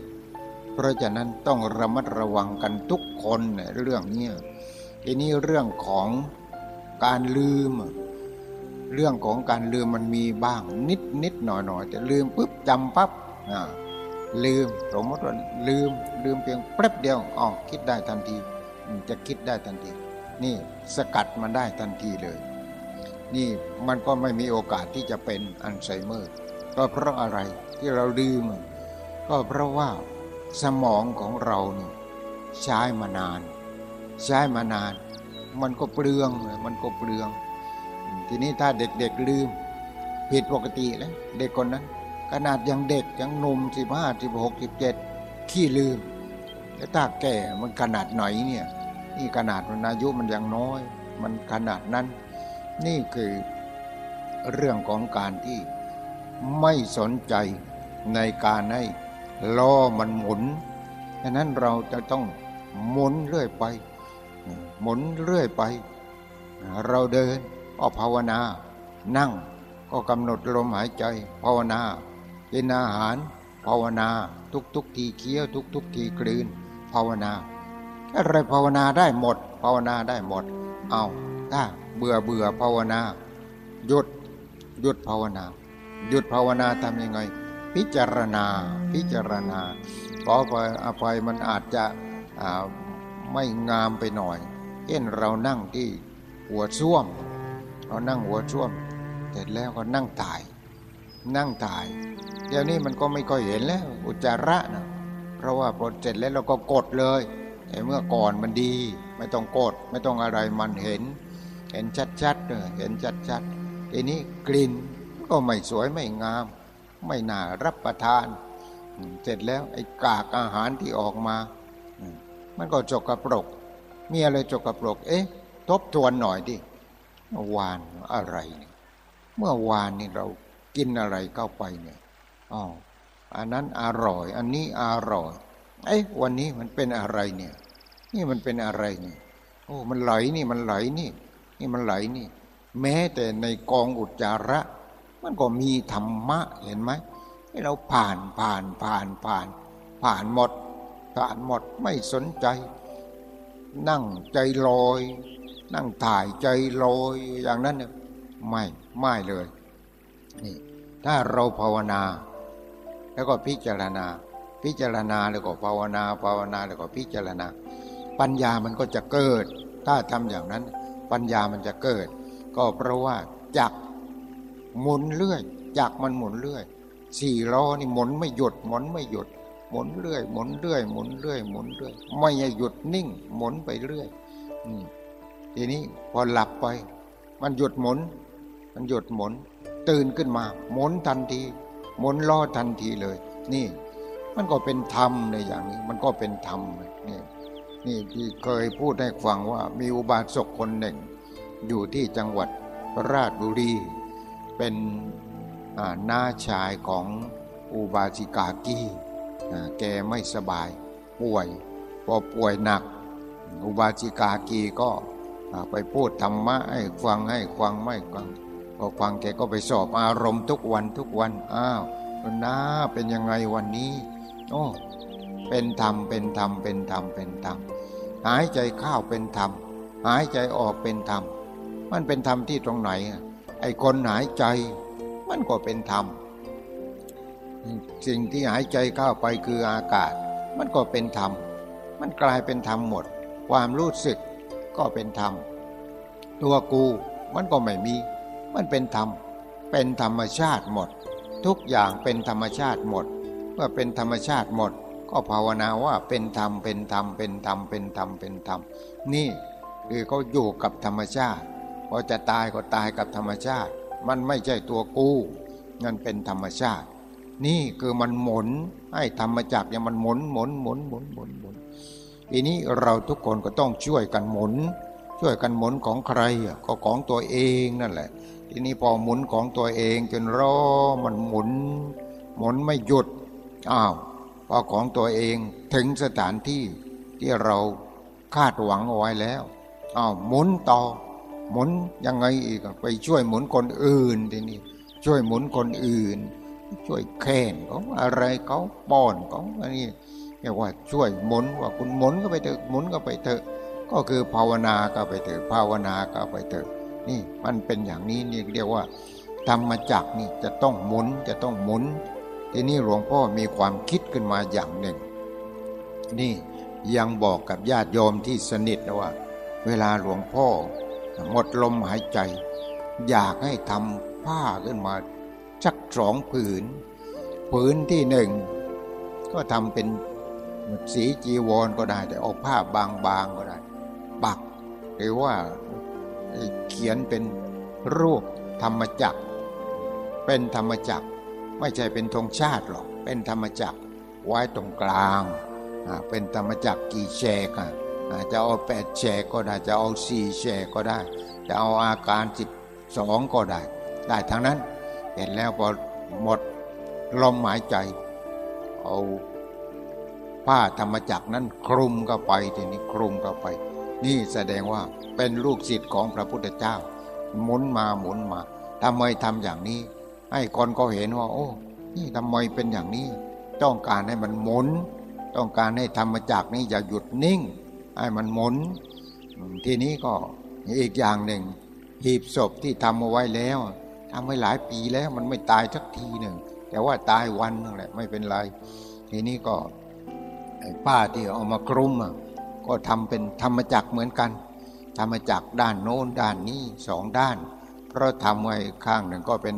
เพราะฉะนั้นต้องระมัดระวังกันทุกคนในเรื่องนี้ทีนี้เรื่องของการลืม เรื่องของการลืมมันมีบ้างนิดนิดหน่อยหน่อยแต่ลืมปุ๊บจำปั๊บลืมสมมติว่าลืมลืมเพียงแป๊บเดียวอ๋อคิดได้ทันที จะคิดได้ทันที นี่สกัดมันได้ทันทีเลย นี่มันก็ไม่มีโอกาสที่จะเป็นอัลไซเมอร์ ก็เพราะอะไร ที่เราลืมก็เพราะว่าสมองของเรานี่ใช้มานาน ใช้มานาน มันก็เปลืองมันก็เปลือง ทีนี้ถ้าเด็กๆลืมผิดปกติแล้วเด็กคนนั้น ขนาดยังเด็กยังหนุ่มสิบห้าสิบหกสิบเจ็ดขี้ลืมแล้วถ้าแก่มันขนาดไหนเนี่ยนี่ขนาดมันอายุมันยังน้อย มันขนาดนั้น นี่คือเรื่องของการที่ไม่สนใจ ในการให้ล้อมันหมุนดังนั้นเราจะต้องหมุนเรื่อยไป หมุนเรื่อยไป เราเดินก็ภาวนา นั่งก็กำหนดลมหายใจภาวนากินอาหารภาวนา ทุกทุกทีเคี้ยวทุกทุกทีกลืน ภาวนา อะไรภาวนาได้หมด ภาวนาได้หมด เอาถ้าเบื่อเบื่อภาวนา หยุดหยุดภาวนา หยุดภาวนาทำยังไง พิจารณาพิจารณาขอไปอภัยมันอาจจะไม่งามไปหน่อยเช่นเรานั่งที่หัวช่วม เรานั่งหัวช่วม เสร็จแล้วก็นั่งตาย นั่งตาย เดี๋ยวนี้มันก็ไม่ค่อยเห็นแล้ว อุจจาระนะเพราะว่าพอเสร็จแล้วเราก็กดเลยแต่เมื่อก่อนมันดี ไม่ต้องกด ไม่ต้องอะไรมันเห็น เห็นชัดๆเลยเห็นชัดๆทีนี้กลิ่นก็ไม่สวยไม่งาม ไม่น่ารับประทาน เสร็จแล้วไอ้กากอาหารที่ออกมา มันก็จกกระปรก มีอะไรจกกระปรก เอ๊ะ ทบทวนหน่อยดิเมื่อวานอะไรเนี่ยเมื่อวานนี่เรากินอะไรเข้าไปเนี่ยอ๋ออันนั้นอร่อย อันนี้อร่อย เอ้วันนี้มันเป็นอะไรเนี่ย นี่มันเป็นอะไรเนี่ย โอ้ มันไหลนี่ มันไหลนี่ นี่มันไหลนี่ แม้แต่ในกองอุจจาระ มันก็มีธรรมะเห็นไหมให้เราผ่านผ่านผ่านผ่าน ผ่านหมด ผ่านหมดไม่สนใจ นั่งใจลอย นั่งถ่ายใจลอยอย่างนั้นเนี่ยไม่ไม่เลยนี่ถ้าเราภาวนา แล้วก็พิจารณา พิจารณาแล้วก็ภาวนา ภาวนาแล้วก็พิจารณา ปัญญามันก็จะเกิด ถ้าทำอย่างนั้น ปัญญามันจะเกิด ก็เพราะว่าจัก หมุนเรื่อยจักมันหมุนเรื่อยสี่ล้อนี่หมุนไม่หยุดหมุนไม่หยุด หมุนเรื่อย หมุนเรื่อย หมุนเรื่อย หมุนเรื่อย ไม่หยุดนิ่ง หมุนไปเรื่อยทีนี้พอหลับไป มันหยุดหมุน มันหยุดหมุน ตื่นขึ้นมา หมุนทันที หมุนล้อทันทีเลย นี่ มันก็เป็นธรรมในอย่างนี้ มันก็เป็นธรรมนี่นี่ที่เคยพูดให้ฟังว่ามีอุบาสกคนหนึ่ง อยู่ที่จังหวัดราชบุรี เป็นหน้าชายของอุบาสิกากีแกไม่สบายป่วย พอป่วยหนัก อุบาสิกากีก็ไปพูดธรรมะให้ฟังให้ฟังไม่ฟังพอฟังแกก็ไปสอบอารมณ์ทุกวันทุกวันอ้าวน้าเป็นยังไงวันนี้โอ้เป็นธรรมเป็นธรรมเป็นธรรมเป็นธรรมหายใจเข้าเป็นธรรมหายใจออกเป็นธรรมมันเป็นธรรมที่ตรงไหน ไอ้คนหายใจมันก็เป็นธรรม สิ่งที่หายใจเข้าไปคืออากาศ มันก็เป็นธรรม มันกลายเป็นธรรมหมด ความรู้สึกก็เป็นธรรม ตัวกูมันก็ไม่มี มันเป็นธรรม เป็นธรรมชาติหมด ทุกอย่างเป็นธรรมชาติหมด เมื่อเป็นธรรมชาติหมด ก็ภาวนาว่าเป็นธรรมเป็นธรรมเป็นธรรมเป็นธรรมเป็นธรรมนี่คือเขาอยู่กับธรรมชาติ พอจะตายก็ตายกับธรรมชาติ มันไม่ใช่ตัวกู้มันเป็นธรรมชาติ นี่คือมันหมุนให้ธรรมจักรเนี่ยมันหมุนหมุนหมุนหมุนหมุนหมุนทีนี้เราทุกคนก็ต้องช่วยกันหมุน ช่วยกันหมุนของใครก็ของตัวเองนั่นแหละ ทีนี้พอหมุนของตัวเองจนรอมันหมุน หมุนไม่หยุดอ้าวพอของตัวเองถึงสถานที่ที่เราคาดหวังเอาไว้แล้วอ้าวหมุนต่อ หมุนยังไงอีกไปช่วยหมุนคนอื่นทีนี้ช่วยหมุนคนอื่น ช่วยแข่งเขาอะไรเขาป้อนเขาอันนี้เรียกว่าช่วยหมุนว่าคุณหมุนก็ไปเถอะหมุนก็ไปเถอะ ก็คือภาวนาก็ไปเถอะภาวนาก็ไปเถอะ นี่มันเป็นอย่างนี้นี่เรียกว่าธรรมจักนี่จะต้องหมุนจะต้องหมุน ทีนี้หลวงพ่อมีความคิดขึ้นมาอย่างหนึ่ง นี่ยังบอกกับญาติโยมที่สนิทนะว่า เวลาหลวงพ่อ หมดลมหายใจ อยากให้ทำผ้าขึ้นมาสักสองผืน ผืนที่หนึ่งก็ทำเป็นสีจีวรก็ได้ แต่เอาผ้าบางๆก็ได้ ปักหรือว่าเขียนเป็นรูปธรรมจักร เป็นธรรมจักร ไม่ใช่เป็นธงชาติหรอก เป็นธรรมจักรไว้ตรงกลาง เป็นธรรมจักรกี่แฉก จะเอาแปดแฉกก็ได้ จะเอาสี่แฉกก็ได้ จะเอาอาการสิบสองก็ได้ ได้ทั้งนั้นเห็นแล้วพอหมดลมหายใจ เอาผ้าธรรมจักรนั้นคลุมก็ไปทีนี้คลุมก็ไป นี่แสดงว่าเป็นลูกศิษย์ของพระพุทธเจ้า หมุนมาหมุนมาทำไมทำอย่างนี้ ให้คนก็เห็นว่า โอ้ นี่ทำไมเป็นอย่างนี้ ต้องการให้มันหมุน ต้องการให้ธรรมจักรนี้อย่าหยุดนิ่ง ให้มันหมุน ทีนี้ก็อีกอย่างหนึ่ง หีบศพที่ทำเอาไว้แล้วทำไว้หลายปีแล้วมันไม่ตายสักทีหนึ่ง แต่ว่าตายวันนึงแหละไม่เป็นไร ทีนี้ก็ป้าที่เอามาครุมก็ทำเป็นธรรมจักเหมือนกัน ธรรมจักด้านโน้นด้านนี้สองด้าน เพราะทำไว้ข้างหนึ่งก็เป็น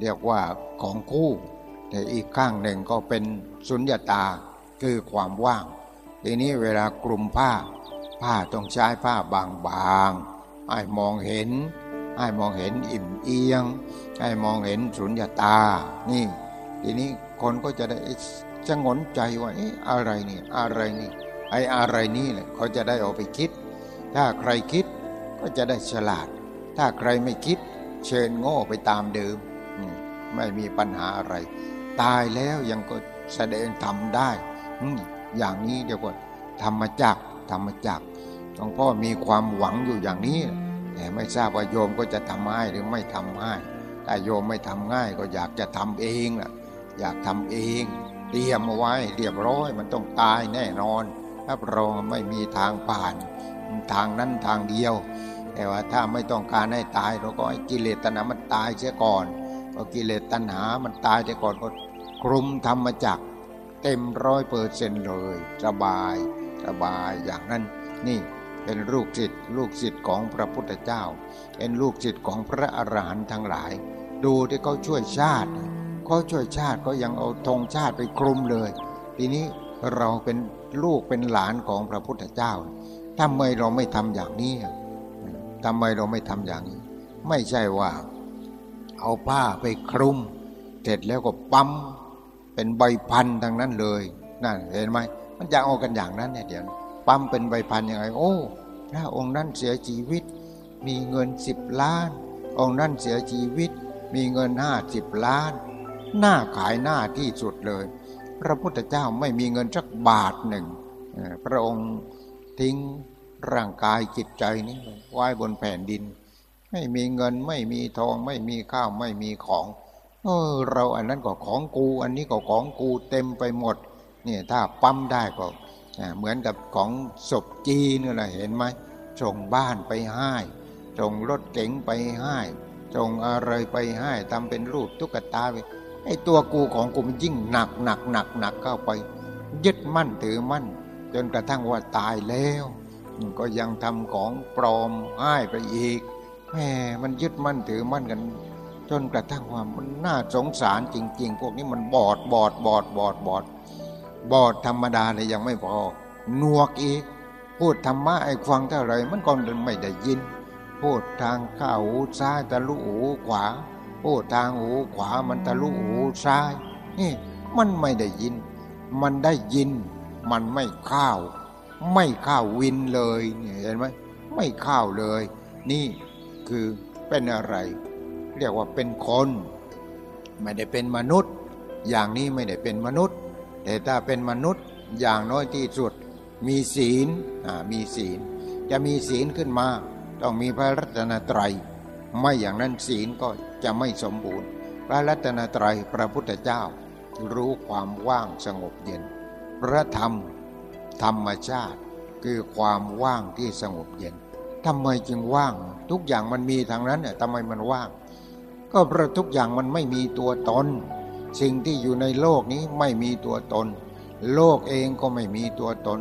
เรียกว่าของคู่ แต่อีกข้างหนึ่งก็เป็นสุญญาตาคือความว่าง ทีนี้เวลากลุ่มผ้า ผ้าต้องใช้ผ้าบางๆให้มองเห็นให้มองเห็นอิ่มเอียง ให้มองเห็นสุญญาตา นี่ ทีนี้คนก็จะได้จะงนใจว่าเอ๊ะอะไรนี่อะไรนี่ไอ้อะไรนี่แหละเขาจะได้เอาไปคิด ถ้าใครคิดก็จะได้ฉลาด ถ้าใครไม่คิด เชิญโง่ไปตามเดิม ไม่มีปัญหาอะไร ตายแล้วยังก็แสดงทำได้ อย่างนี้เดี๋ยวกว่าธรรมจักธรรมจักหลวงพ่อมีความหวังอยู่อย่างนี้ แต่ไม่ทราบว่าโยมก็จะทำให้หรือไม่ทำให้ถ้าโยมไม่ทำง่ายก็อยากจะทำเองล่ะ อยากทำเอง เตรียมเอาไว้เรียบร้อยมันต้องตายแน่นอนถ้าเราไม่มีทางผ่าน ทางนั้นทางเดียว แต่ว่าถ้าไม่ต้องการให้ตายเราก็ให้กิเลสตัณหามันตายเสียก่อนพอกิเลสตัณหามันตายเสียก่อนก็คลุมธรรมจัก เต็มร้อยเปอร์เซนต์เลยสบายสบายอย่างนั้นนี่เป็นลูกศิษย์ลูกศิษย์ของพระพุทธเจ้า เป็นลูกศิษย์ของพระอรหันต์ทั้งหลาย ดูที่เขาช่วยชาติเขาช่วยชาติก็ยังเอาธงชาติไปคลุมเลย ทีนี้เราเป็นลูกเป็นหลานของพระพุทธเจ้าทำไมเราไม่ทำอย่างนี้ทำไมเราไม่ทำอย่างนี้ ไม่ใช่ว่า เอาผ้าไปคลุม เสร็จแล้วก็ปั๊ม เป็นใบพันธุ์ทั้งนั้นเลยนั่นเห็นไหมมันจะเอากันอย่างนั้นเนี่ยเดี๋ยวปั๊มเป็นใบพันธุ์ยังไง โอ้พระองค์นั้นเสียชีวิต มีเงินสิบล้าน องค์นั้นเสียชีวิต มีเงินห้าสิบล้าน หน้าขายหน้าที่สุดเลย พระพุทธเจ้าไม่มีเงินสักบาทหนึ่งพระองค์ทิ้งร่างกายจิตใจนี้ไว้บนแผ่นดิน ไม่มีเงินไม่มีทองไม่มีข้าวไม่มีของ เออเราอันนั้นก็ของกู อันนี้ก็ของกูเต็มไปหมดเนี่ยถ้าปั๊มได้ก็เหมือนกับของศพจีนนี่แหละเห็นไหมส่งบ้านไปให้ส่งรถเก๋งไปให้ส่งอะไรไปให้ทำเป็นรูปตุ๊กตาไปไอตัวกูของกูมันยิ่งหนักหนักหนักหนักเข้าไป ยึดมั่นถือมั่น จนกระทั่งว่าตายแล้ว ก็ยังทำของปลอมให้ไปอีกแหมมันยึดมั่นถือมั่นกัน จนกระทั่งว่ามันน่าสงสารจริง ๆ พวกนี้มันบอดบอดบอดบอดบอด บอดธรรมดาเลยยังไม่พอหนวกอีก พูดธรรมะไอ้ฟังเท่าไรมันก็ไม่ได้ยิน พูดทางข้าหูซ้ายตะลุหูขวา พูดทางหูขวามันทะลุหูซ้าย นี่มันไม่ได้ยิน มันได้ยิน มันไม่ข้าว ไม่ข้าววินเลยเห็นไหมไม่ข้าวเลย นี่คือเป็นอะไร เรียกว่าเป็นคน ไม่ได้เป็นมนุษย์ อย่างนี้ไม่ได้เป็นมนุษย์ แต่ถ้าเป็นมนุษย์อย่างน้อยที่สุด มีศีลอ่ามีศีล จะมีศีลขึ้นมา ต้องมีพระรัตนตรัย ไม่อย่างนั้นศีลก็จะไม่สมบูรณ์ พระรัตนตรัยพระพุทธเจ้า รู้ความว่างสงบเย็น พระธรรม ธรรมชาติ คือความว่างที่สงบเย็นทำไมจึงว่าง ทุกอย่างมันมีทางนั้นเนี่ยทำไมมันว่าง ก็เพราะทุกอย่างมันไม่มีตัวตน สิ่งที่อยู่ในโลกนี้ไม่มีตัวตน โลกเองก็ไม่มีตัวตน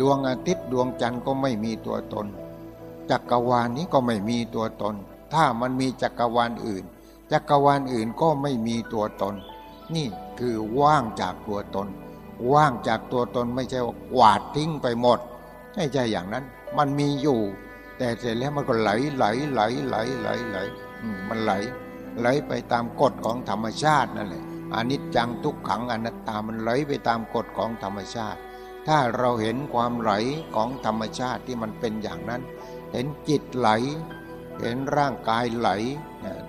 ดวงอาทิตย์ดวงจันทร์ก็ไม่มีตัวตน จักรวาลนี้ก็ไม่มีตัวตน ถ้ามันมีจักรวาลอื่น จักรวาลอื่นก็ไม่มีตัวตน นี่คือว่างจากตัวตน ว่างจากตัวตนไม่ใช่ว่ากวาดทิ้งไปหมดไม่ใช่อย่างนั้น มันมีอยู่ แต่เสร็จแล้วมันก็ไหลไหลไหลไหลไหลไหลมันไหล ไหลไปตามกฎของธรรมชาตินั่นแหละอนิจจังทุกขังอนัตตามันไหลไปตามกฎของธรรมชาติ ถ้าเราเห็นความไหลของธรรมชาติที่มันเป็นอย่างนั้น เห็นจิตไหล เห็นร่างกายไหล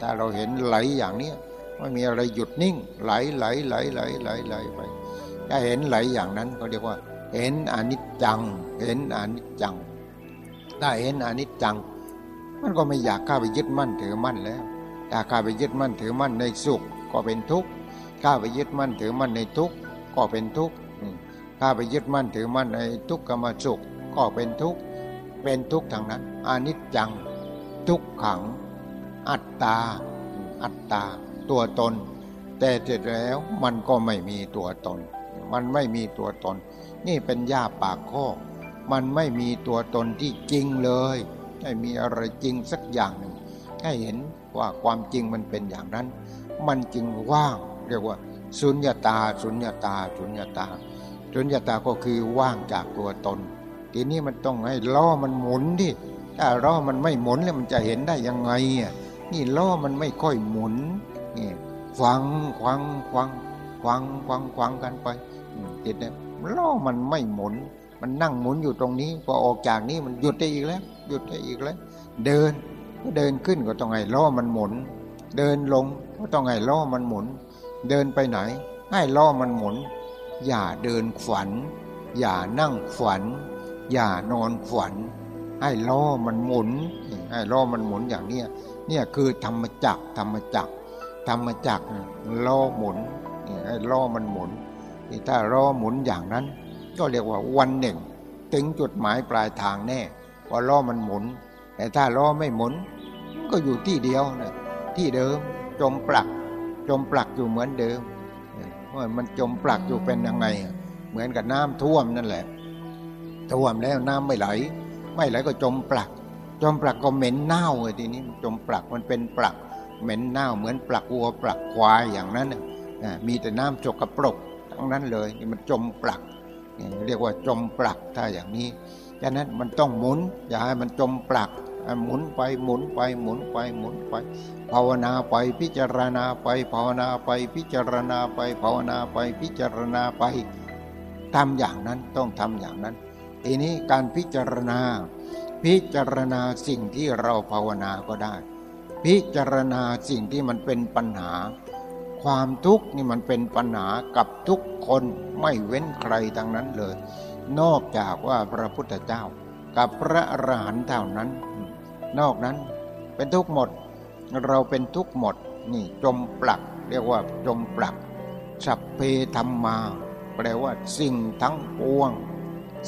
ถ้าเราเห็นไหลอย่างนี้ไม่มีอะไรหยุดนิ่ง ไหลไหลไหลไหลไหลไหลไปถ้าเห็นไหลอย่างนั้นเขาเรียกว่า เห็นอนิจจัง เห็นอนิจจัง ถ้าเห็นอนิจจัง มันก็ไม่อยากเข้าไปยึดมั่นถือมั่นแล้ว ถ้าข้าไปยึดมั่นถือมั่นในสุขก็เป็นทุกข์ข้าไปยึดมั่นถือมั่นในทุกข์ก็เป็นทุกข์ข้าไปยึดมั่นถือมั่นในทุกขมสุขก็เป็นทุกข์เป็นทุกข์ทางนั้นอนิจจัง ทุกขัง อัตตา อัตตา ตัวตน แต่เสร็จแล้วมันก็ไม่มีตัวตน มันไม่มีตัวตน นี่เป็นย่าปากข้อมันไม่มีตัวตนที่จริงเลยไม่มีอะไรจริงสักอย่างหนึ่งให้เห็น ว่าความจริงมันเป็นอย่างนั้น มันจึงว่าง เรียกว่าสุญญาตาสุญญาตาสุญญาตาสุญญาตาก็คือว่างจากตัวตน ทีนี้มันต้องให้ล้อมันหมุนดิถ้าล้อมันไม่หมุนแล้วมันจะเห็นได้ยังไงอะนี่ล้อมันไม่ค่อยหมุนนี่ฟังควังควังควังควังควังกันไปติดเนี่ยล้อมันไม่หมุน มันนั่งหมุนอยู่ตรงนี้พอออกจากนี้มันหยุดได้อีกแล้ว หยุดได้อีกแล้ว เดิน เดินขึ้นก็ต้องให้ล้อมันหมุน เดินลงก็ต้องให้ล้อมันหมุน เดินไปไหน ให้ล้อมันหมุน อย่าเดินฝันอย่านั่งฝันอย่านอนฝันให้ล้อมันหมุน ให้ล้อมันหมุนอย่างเนี้ยเนี่ยคือธรรมจักธรรมจักธรรมจักล้อหมุนให้ล้อมันหมุนถ้าล้อหมุนอย่างนั้น ก็เรียกว่าวันหนึ่ง ถึงจุดหมายปลายทางแน่พอล้อมันหมุน แต่ถ้าล้อไม่หมุนก็อยู่ที่เดียวนะที่เดิมจมปลัก จมปลักอยู่เหมือนเดิมว่ามันจมปลักอยู่เป็นยังไง เหมือนกับน้ำท่วมนั่นแหละท่วมแล้วน้ำไม่ไหล ไม่ไหลก็จมปลัก จมปลักก็เหม็นเน่าเลยทีนี้จมปลักมันเป็นปลัก เหม็นเน่าเหมือนปลักวัวปลักควายอย่างนั้นมีแต่น้ำจกกระปรกทั้งนั้นเลยนี่มันจมปลักเรียกว่าจมปลักถ้าอย่างนี้ฉะนั้นมันต้องหมุนอย่าให้มันจมปลัก หมุนไปหมุนไปหมุนไปหมุนไป ภาวนาไปพิจารณาไป ภาวนาไปพิจารณาไป ภาวนาไปพิจารณาไปทำอย่างนั้นต้องทำอย่างนั้น ทีนี้การพิจารณา พิจารณาสิ่งที่เราภาวนาก็ได้ พิจารณาสิ่งที่มันเป็นปัญหา ความทุกข์นี่มันเป็นปัญหากับทุกคนไม่เว้นใครทั้งนั้นเลย นอกจากว่าพระพุทธเจ้ากับพระอรหันต์เท่านั้น นอกนั้นเป็นทุกหมด เราเป็นทุกหมดนี่จมปลัก เรียกว่าจมปลักสัพเพธรรมา แปลว่าสิ่งทั้งปวง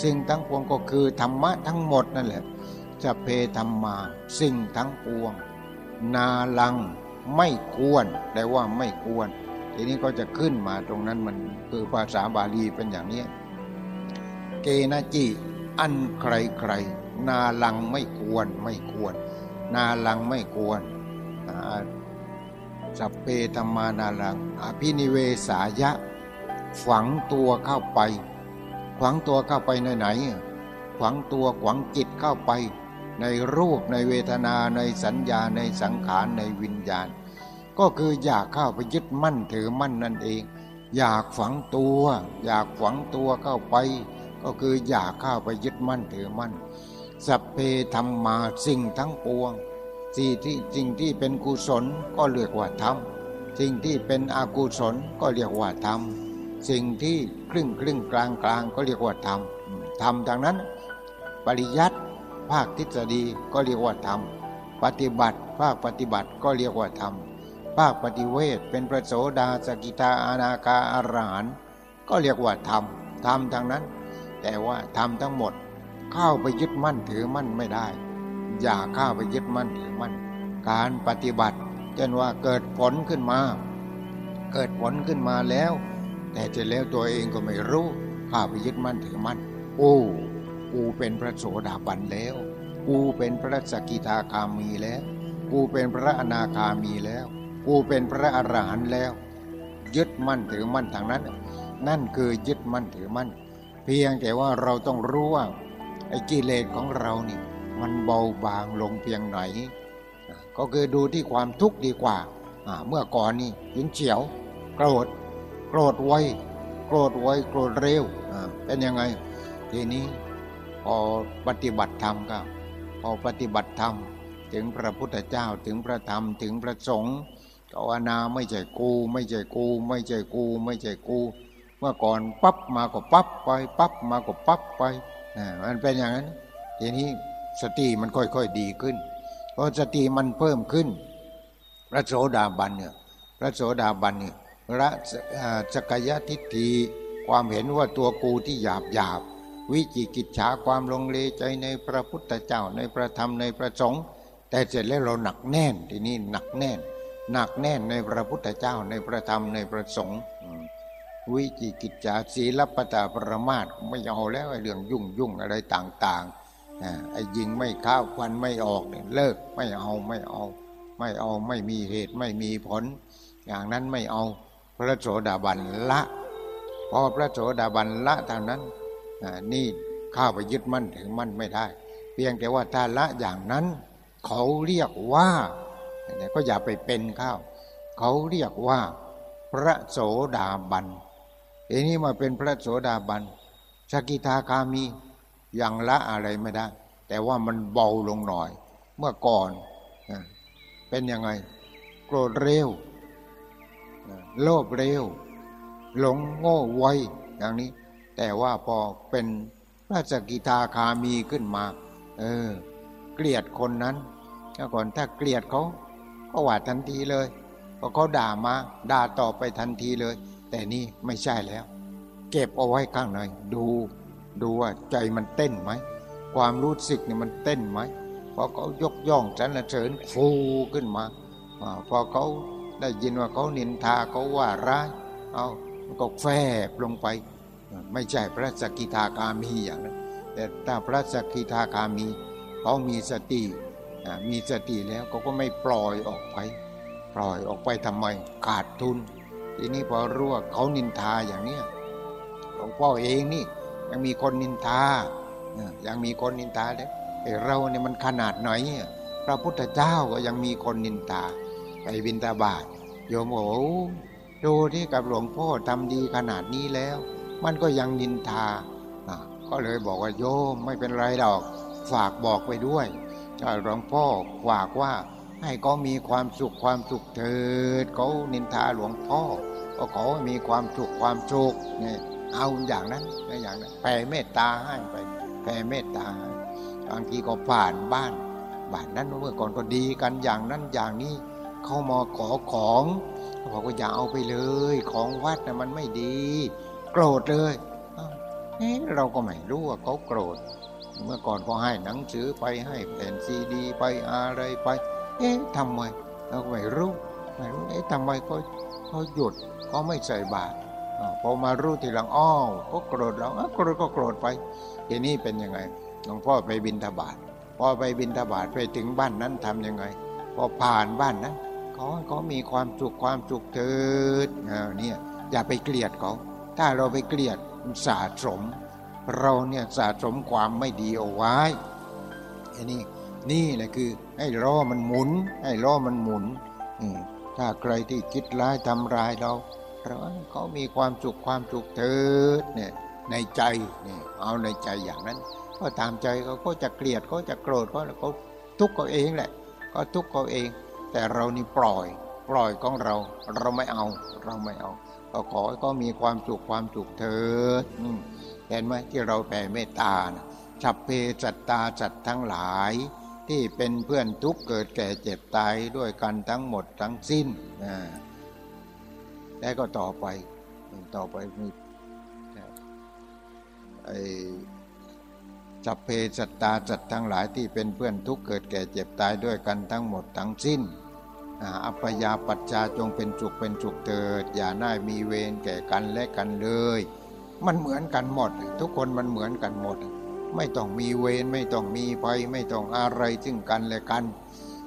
สิ่งทั้งปวงก็คือธรรมะทั้งหมดนั่นแหละสัพเพธรรมา สิ่งทั้งปวง นาลังไม่ควรแปลว่าไม่ควร ทีนี้ก็จะขึ้นมาตรงนั้นมันคือภาษาบาลีเป็นอย่างนี้ เกณจิอันใครใคร นาลังไม่ควรไม่ควร นาลังไม่ควรสัพเพธรรมานาลัง อภินิเวสายะ ฝังตัวเข้าไป ฝังตัวเข้าไปในไหน ฝังตัวขวังจิตเข้าไป ในรูปในเวทนาในสัญญาในสังขารในวิญญาณ ก็คืออยากเข้าไปยึดมั่นถือมั่นนั่นเอง อยากฝังตัว อยากฝังตัวเข้าไป ก็คืออยากเข้าไปยึดมั่นถือมั่น สัพเพธรรมาสิ่งทั้งปวงสิ่งที่สิ่งที่เป็นกุศลก็เรียกว่าธรรมสิ่งที่เป็นอกุศลก็เรียกว่าธรรมสิ่งที่ครึ่งครึ่งกลางกลางก็เรียกว่าธรรมธรรมดังนั้น ปริยัติภาคทฤษฎีก็เรียกว่าธรรมปฏิบัติภาคปฏิบัติก็เรียกว่าธรรมภาคปฏิเวทเป็นพระโสดาสกิตาอนาคาอารหันก็เรียกว่าธรรมธรรมทางนั้น แต่ว่าธรรมทั้งหมด เข้าไปยึดมั่นถือมั่นไม่ได้ อย่าเข้าไปยึดมั่นถือมั่น การปฏิบัติจนว่าเกิดผลขึ้นมา เกิดผลขึ้นมาแล้ว แต่จะแล้วตัวเองก็ไม่รู้ข้าไปยึดมั่นถือมั่น โอ้ กูเป็นพระโสดาบันแล้ว กูเป็นพระสกิทาคามีแล้ว กูเป็นพระอนาคามีแล้ว กูเป็นพระอรหันต์แล้ว ยึดมั่นถือมั่นทางนั้น นั่นคือยึดมั่นถือมั่น เพียงแต่ว่าเราต้องรู้ว่า ไอ้กิเลสของเรานี่ มันเบาบางลงเพียงไหน ก็คือดูที่ความทุกข์ดีกว่า เมื่อก่อนนี่ยินเฉียว โกรธ โกรธไวโกรธไวโกรธเร็วเป็นยังไง ทีนี้พอปฏิบัติธรรมก็พอปฏิบัติธรรม ถึงพระพุทธเจ้าถึงพระธรรมถึงพระสงฆ์ภาวนาไม่ใช่กู ไม่ใช่กู ไม่ใช่กู ไม่ใช่กู เมื่อก่อนปั๊บมาก็ปั๊บไป ปั๊บมาก็ปั๊บไป มันเป็นอย่างนั้น ทีนี้สติมันค่อยๆดีขึ้นพอสติมันเพิ่มขึ้น พระโสดาบันเนี่ยพระโสดาบันเนี่ยระสกยทิฏฐิความเห็นว่าตัวกูที่หยาบหยาบวิจิกิจฉาความลงเลใจในพระพุทธเจ้าในพระธรรมในพระสงฆ์แต่เสร็จแล้วเราหนักแน่นทีนี้หนักแน่น หนักแน่นในพระพุทธเจ้าในพระธรรมในพระสงฆ์ วิจิกิจจาศีลปตาปรมาตไม่เอาแล้วไอ้เรื่องยุ่งยุ่งอะไรต่างๆไอ้ยิงไม่ข้าวควันไม่ออกเนี่ยเลิกไม่เอาไม่เอา ไม่เอาไม่มีเหตุไม่มีผล อย่างนั้นไม่เอาพระโสดาบันละพอพระโสดาบันละทางนั้นนี่ข้าไปยึดมั่นถึงมั่นไม่ได้ เพียงแต่ว่าถ้าละอย่างนั้น เขาเรียกว่าก็อย่าไปเป็นข้าวเขาเรียกว่า พระโสดาบัน ทีนี้มาเป็นพระโสดาบันสกิทาคามียังละอะไรไม่ได้ แต่ว่ามันเบาลงหน่อย เมื่อก่อนเป็นยังไง โกรธเร็ว โลภเร็ว หลงโง่ไวอย่างนี้ แต่ว่าพอเป็นพระสกิทาคามีขึ้นมา เออ เกลียดคนนั้นก่อนถ้าเกลียดเขาก็ว่าทันทีเลยพอเขาด่ามา ด่าต่อไปทันทีเลย แต่นี่ไม่ใช่แล้ว เก็บเอาไว้ข้างในดู ดูว่าใจมันเต้นไหม ความรู้สึกนี่มันเต้นไหมพอเขายกย่องสรรเสริญฟูขึ้นมาพอเขาได้ยินว่าเขานินทาเขาว่าร้ายเอาก็แฝบลงไป ไม่ใช่พระสกิทาคามีอย่างนั้นแต่ถ้าพระสกิทาคามีเขามีสติมีสติแล้วเขาก็ไม่ปล่อยออกไป ปล่อยออกไปทำไมขาดทุน ทีนี้พอรู้ว่าเขานินทาอย่างเนี้ยหลวงพ่อเองนี่ ยังมีคนนินทายังมีคนนินทาเลยเราเนี่ยมันขนาดไหนพระพุทธเจ้าก็ยังมีคนนินทาไปบินตาบาทโยมโอ้ดูที่กับหลวงพ่อทำดีขนาดนี้แล้ว มันก็ยังนินทาก็เลยบอกว่าโยมไม่เป็นไรดอก ฝากบอกไปด้วยหลวงพ่อฝากว่า ให้เขามีความสุขความสุขเถิดเขานินทาหลวงพ่อก็ขอให้มีความสุขความสุขเนี่ยเอาอย่างนั้นอย่างนั้นแผ่เมตตาให้ไปแผ่เมตตาบางทีก็ผ่านบ้านบ้านนั้นเมื่อก่อนก็ดีกันอย่างนั้นอย่างนี้เข้ามาขอของเขาบอกว่าอย่าเอาไปเลย ของวัดนะมันไม่ดี โกรธเลยเอ๊เราก็ไม่รู้ว่าเขาโกรธ เมื่อก่อนก็ให้หนังสือไปให้แผ่นซีดี ไปอะไรไป เอ๊ะทำไมเราไม่รู้ไม่รู้เอ๊ะทำไมเขาเขาหยุดเขาไม่ใส่บาตรพอมารู้ทีหลังอ้อก็โกรธแล้วโกรธก็โกรธไปทีนี้เป็นยังไงหลวงพ่อไปบินทบาทพอไปบินทบาทไปถึงบ้านนั้นทํำยังไง พอผ่านบ้านนั้นเขาเขามีความสุขความสุขเถิดเนี่ยอย่าไปเกลียดเขาถ้าเราไปเกลียดสะสม เราเนี่ยสะสมความไม่ดีเอาไว้อันนี้ นี่แหละคือให้ล้อมันหมุน ให้ล้อมันหมุนถ้าใครที่คิดร้ายทำร้ายเราเราเขามีความสุขความสุขเถิดเนี่ยในใจนี่เอาในใจอย่างนั้น ก็ตามใจเขาก็จะเกลียดเขาจะโกรธเขาเขาทุกข์เขาเองแหละ ก็ทุกข์เขาเอง แต่เรานี่ปล่อย ปล่อยของเรา เราไม่เอา เราไม่เอาก็ขอให้เขามีความสุขความสุขเถิดเห็นไหมที่เราแผ่เมตตานะฉับเพจัตตาจัดทั้งหลาย ที่เป็นเพื่อนทุกเกิดแก่เจ็บตายด้วยกันทั้งหมดทั้งสิ้นแล้วก็ต่อไปต่อไปมีไอ้สัพเพสัตตาสัตว์ทั้งหลายที่เป็นเพื่อนทุกเกิดแก่เจ็บตายด้วยกันทั้งหมดทั้งสิ้นอัปยาปัจจาจงเป็นจุกเป็นจุกเถิด อย่าได้มีเวรแก่กันและกันเลย มันเหมือนกันหมด ทุกคนมันเหมือนกันหมด ไม่ต้องมีเวรไม่ต้องมีภัยไม่ต้องอะไรซึ่งกันและกัน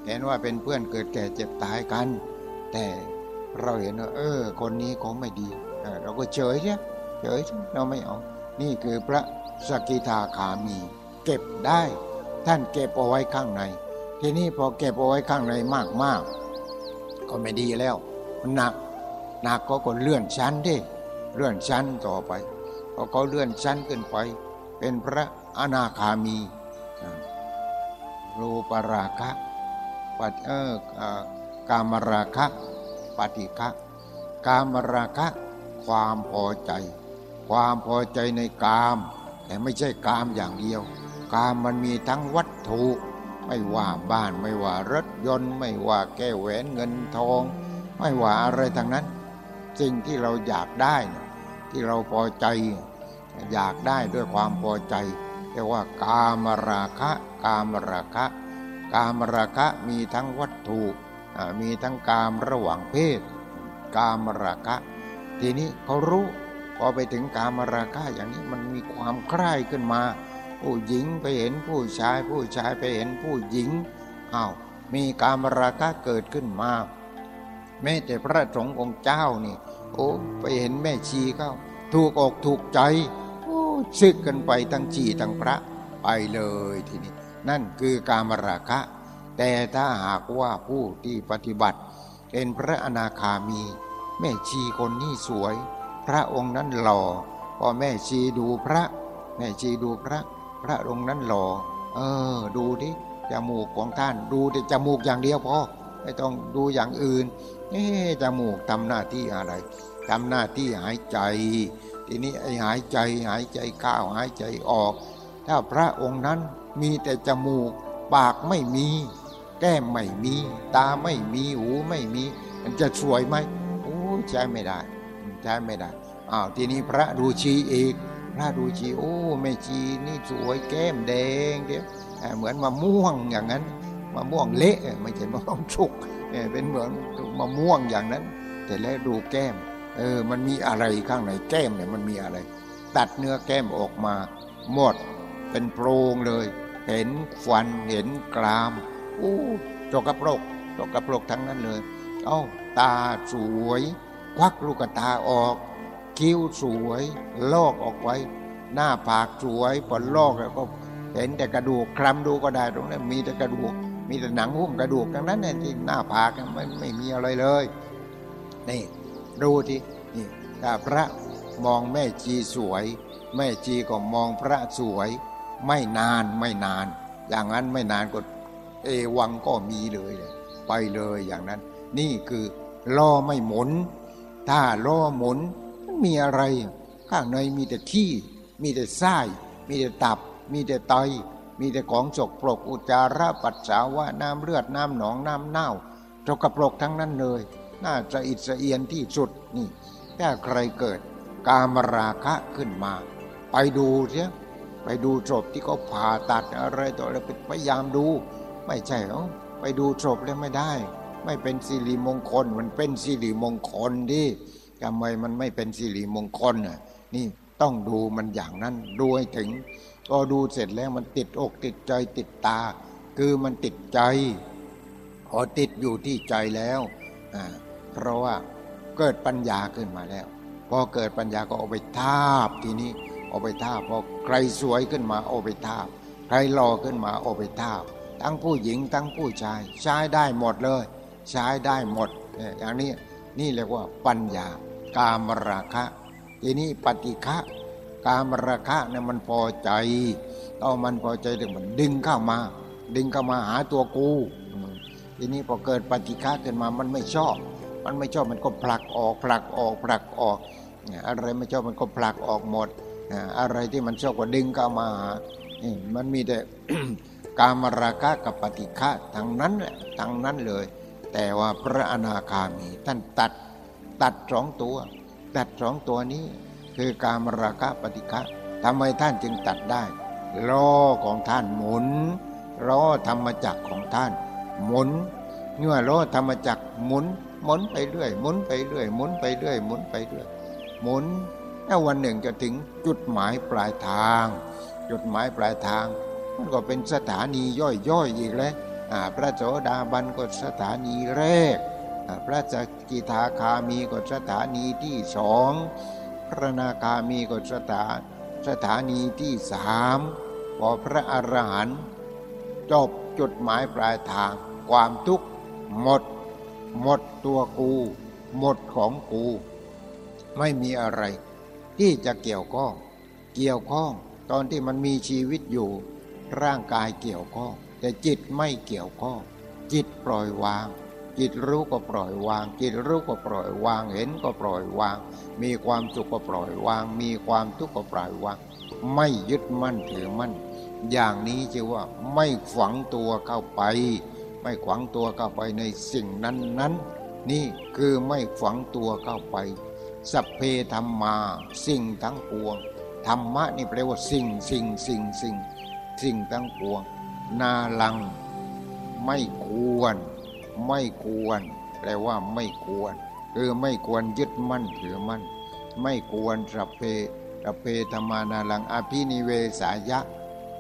เห็นว่าเป็นเพื่อนเกิดแก่เจ็บตายกัน แต่เราเห็นว่าเออ คนนี้เขาไม่ดีเราก็เฉยใช่เฉยเราไม่เอา นี่คือพระสกิทาคามี เก็บได้ ท่านเก็บเอาไว้ข้างใน ทีนี้พอเก็บเอาไว้ข้างในมากมากก็ไม่ดีแล้วมันหนักหนักก็ก็เลื่อนชั้นดิเลื่อนชั้นต่อไปพอเขาเลื่อนชั้นขึ้นไป เป็นพระ อนาคามีรูปราคะปัจเออกามราคะปฏิฆะกามราคะ ความพอใจ ความพอใจในกาม แต่ไม่ใช่กามอย่างเดียว กามมันมีทั้งวัตถุ ไม่ว่าบ้านไม่ว่ารถยนต์ ไม่ว่าแก้วแหวนเงินทอง ไม่ว่าอะไรทั้งนั้น สิ่งที่เราอยากได้ ที่เราพอใจ อยากได้ด้วยความพอใจ เรียกว่ากามราคะ กามราคะ กามราคะมีทั้งวัตถุมีทั้งกามระหว่างเพศ กามราคะ ทีนี้เขารู้พอไปถึงกามราคะอย่างนี้มันมีความใคร่ขึ้นมา ผู้หญิงไปเห็นผู้ชาย ผู้ชายไปเห็นผู้หญิงอ้าวมีกามราคะเกิดขึ้นมา แม้แต่พระสงฆ์องค์เจ้านี่ โอ้ไปเห็นแม่ชีเข้าถูกอกถูกใจ ซึกกันไปทั้งชีทั้งพระไปเลยทีนี้ นั่นคือการมราคะ แต่ถ้าหากว่าผู้ที่ปฏิบัติ เป็นพระอนาคามี แม่ชีคนนี้สวย พระองค์นั้นหล่อพอแม่ชีดูพระ แม่ชีดูพระ พระองค์นั้นหล่อเออ ดูดิจมูกของท่านดูแต่จมูกอย่างเดียวพอไม่ต้องดูอย่างอื่นเอ๊จมูกทำหน้าที่อะไรทำหน้าที่หายใจ ทีนี้ไอ้หายใจหายใจเข้าหายใจออก ถ้าพระองค์นั้นมีแต่จมูก ปากไม่มี แก้มไม่มี ตาไม่มีหูไม่มี มันจะสวยไหมโอ้ใช้ไม่ได้ใช้ไม่ได้อ้าวทีนี้พระดูชีอีกพระดูชีโอ้แม่ชีนี่สวยแก้มแดงเดียวเหมือนมะม่วงอย่างนั้นมะม่วงเละไม่ใช่มะม่วงชุกเป็นเหมือนมะม่วงอย่างนั้น แต่แล้วดูแก้ม เออมันมีอะไรข้างในแก้มเนี่ยมันมีอะไร ตัดเนื้อแก้มออกมาหมด เป็นโพรงเลย เห็นฟันเห็นกรามอู้จกกระโปรกจกกระโปรกทั้งนั้นเลย เอ้าตาสวย ควักลูกตาออก คิ้วสวยลอกออกไว้ หน้าผากสวยพอลอกแล้วก็เห็นแต่กระดูกคลำดูก็ได้ตรงนั้นมีแต่กระดูก มีแต่หนังหุ้มกระดูกทั้งนั้นเนี่ยที่หน้าผากไม่ไม่มีอะไรเลยนี่ ดูทีนี่ถ้าพระมองแม่จีสวย แม่จีก็มองพระสวย ไม่นานไม่นาน อย่างนั้นไม่นานก็เอวังก็มีเลยไปเลยอย่างนั้น นี่คือล้อไม่หมุน ถ้าล้อหมุนมีอะไร ข้างในมีแต่ขี้ มีแต่ไส้มีแต่ตับ มีแต่ไตมีแต่ของจกปรกอุจจาระปัสสาวะน้ำเลือดน้ำหนองน้ำเน่าจกกระปรกทั้งนั้นเลย น่าจะอิสเอียนที่สุดนี่ ถ้าใครเกิดกามราคะขึ้นมา ไปดูเสียไปดูศพที่เขาผ่าตัดอะไรต่ออะไรพยายามดู ไม่ใช่เอไปดูศพแล้วไม่ได้ ไม่เป็นสิริมงคล มันเป็นสิริมงคลดิทำไมมันไม่เป็นสิริมงคลน่ะนี่ต้องดูมันอย่างนั้นดูให้ถึงพอดูเสร็จแล้วมันติดอกติดใจติดตา คือมันติดใจพอติดอยู่ที่ใจแล้วอ่า เพราะว่าเกิดปัญญาขึ้นมาแล้ว พอเกิดปัญญาก็เอาไปทาบทีนี้เอาไปทาบพอใครสวยขึ้นมาเอาไปทาบ ใครหล่อขึ้นมาเอาไปทาบ ทั้งผู้หญิงทั้งผู้ชาย ใช้ได้หมดเลย ใช้ได้หมดอย่างนี้นี่เรียกว่าปัญญา กามราคะ ทีนี้ปฏิฆะกามราคะเนี่ยมันพอใจเอามันพอใจถึงมันดึงเข้ามา ดึงเข้ามาหาตัวกู ทีนี้พอเกิดปฏิฆะขึ้นมามันไม่ชอบ มันไม่ชอบมันก็ผลักออกผลักออกผลักออก อะไรไม่ชอบมันก็ผลักออกหมด อะไรที่มันชอบก็ดึงเข้ามามันมีแต่กามราคะกับปฏิฆะทั้งนั้นแหละทั้งนั้นเลย แต่ว่าพระอนาคามี ท่านตัดตัดสองตัว ตัดสองตัวนี้ คือการมราคะปฏิฆะทำไมท่านจึงตัดได้ล้อของท่านหมุนล้อธรรมจักของท่าน หมุนเมื่อล้อธรรมจักหมุน หมุนไปเรื่อยหมุนไปเรื่อยหมุนไปเรื่อยหมุนไปเรื่อยหมุนแล้ววันหนึ่งจะถึงจุดหมายปลายทาง จุดหมายปลายทาง มันก็เป็นสถานีย่อยย่อยอีกแล้วพระโสดาบันก็สถานีแรก พระสกิทาคามีก็สถานีที่สองพระนาคามีก็สถาสถานีที่สามพอพระอรหันต์จบจุดหมายปลายทาง ความทุกข์หมด หมดตัวกู หมดของกู ไม่มีอะไร ที่จะเกี่ยวข้อง เกี่ยวข้อง ตอนที่มันมีชีวิตอยู่ ร่างกายเกี่ยวข้อง แต่จิตไม่เกี่ยวข้อง จิตปล่อยวาง จิตรู้ก็ปล่อยวาง จิตรู้ก็ปล่อยวาง เห็นก็ปล่อยวาง มีความสุขก็ปล่อยวาง มีความทุกข์ก็ปล่อยวาง ไม่ยึดมั่นถือมั่น อย่างนี้จะว่าไม่ฝังตัวเข้าไป ไม่ฝังตัวเข้าไปในสิ่งนั้นนั้นนี่คือไม่ฝังตัวเข้าไป สัพเพธรรมา สิ่งทั้งปวง ธรรมะนี่แปลว่าสิ่งสิ่งสิ่งสิ่ง สิ่งทั้งปวง นาลัง ไม่ควร ไม่ควร แปลว่าไม่ควร คือไม่ควรยึดมั่นถือมั่น ไม่ควรสัพเพสัพเพธรรมานาลังอภินิเวสายะ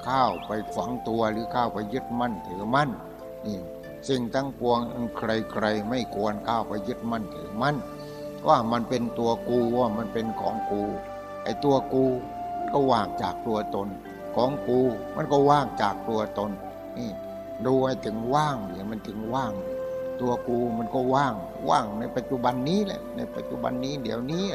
เข้าไปฝังตัวหรือเข้าไปยึดมั่นถือมั่นนี่ สิ่งทั้งปวงใครๆไม่ควรเข้าวไปยึดมั่นถือมั่นว่ามันเป็นตัวกูว่ามันเป็นของกู ไอ้ตัวกูก็ว่างจากตัวตน ของกูมันก็ว่างจากตัวตนนี่ดูให้ถึงว่างเนี่ยมันถึงว่าง ตัวกูมันก็ว่าง ว่างในปัจจุบันนี้แหละในปัจจุบันนี้เดี๋ยวนี้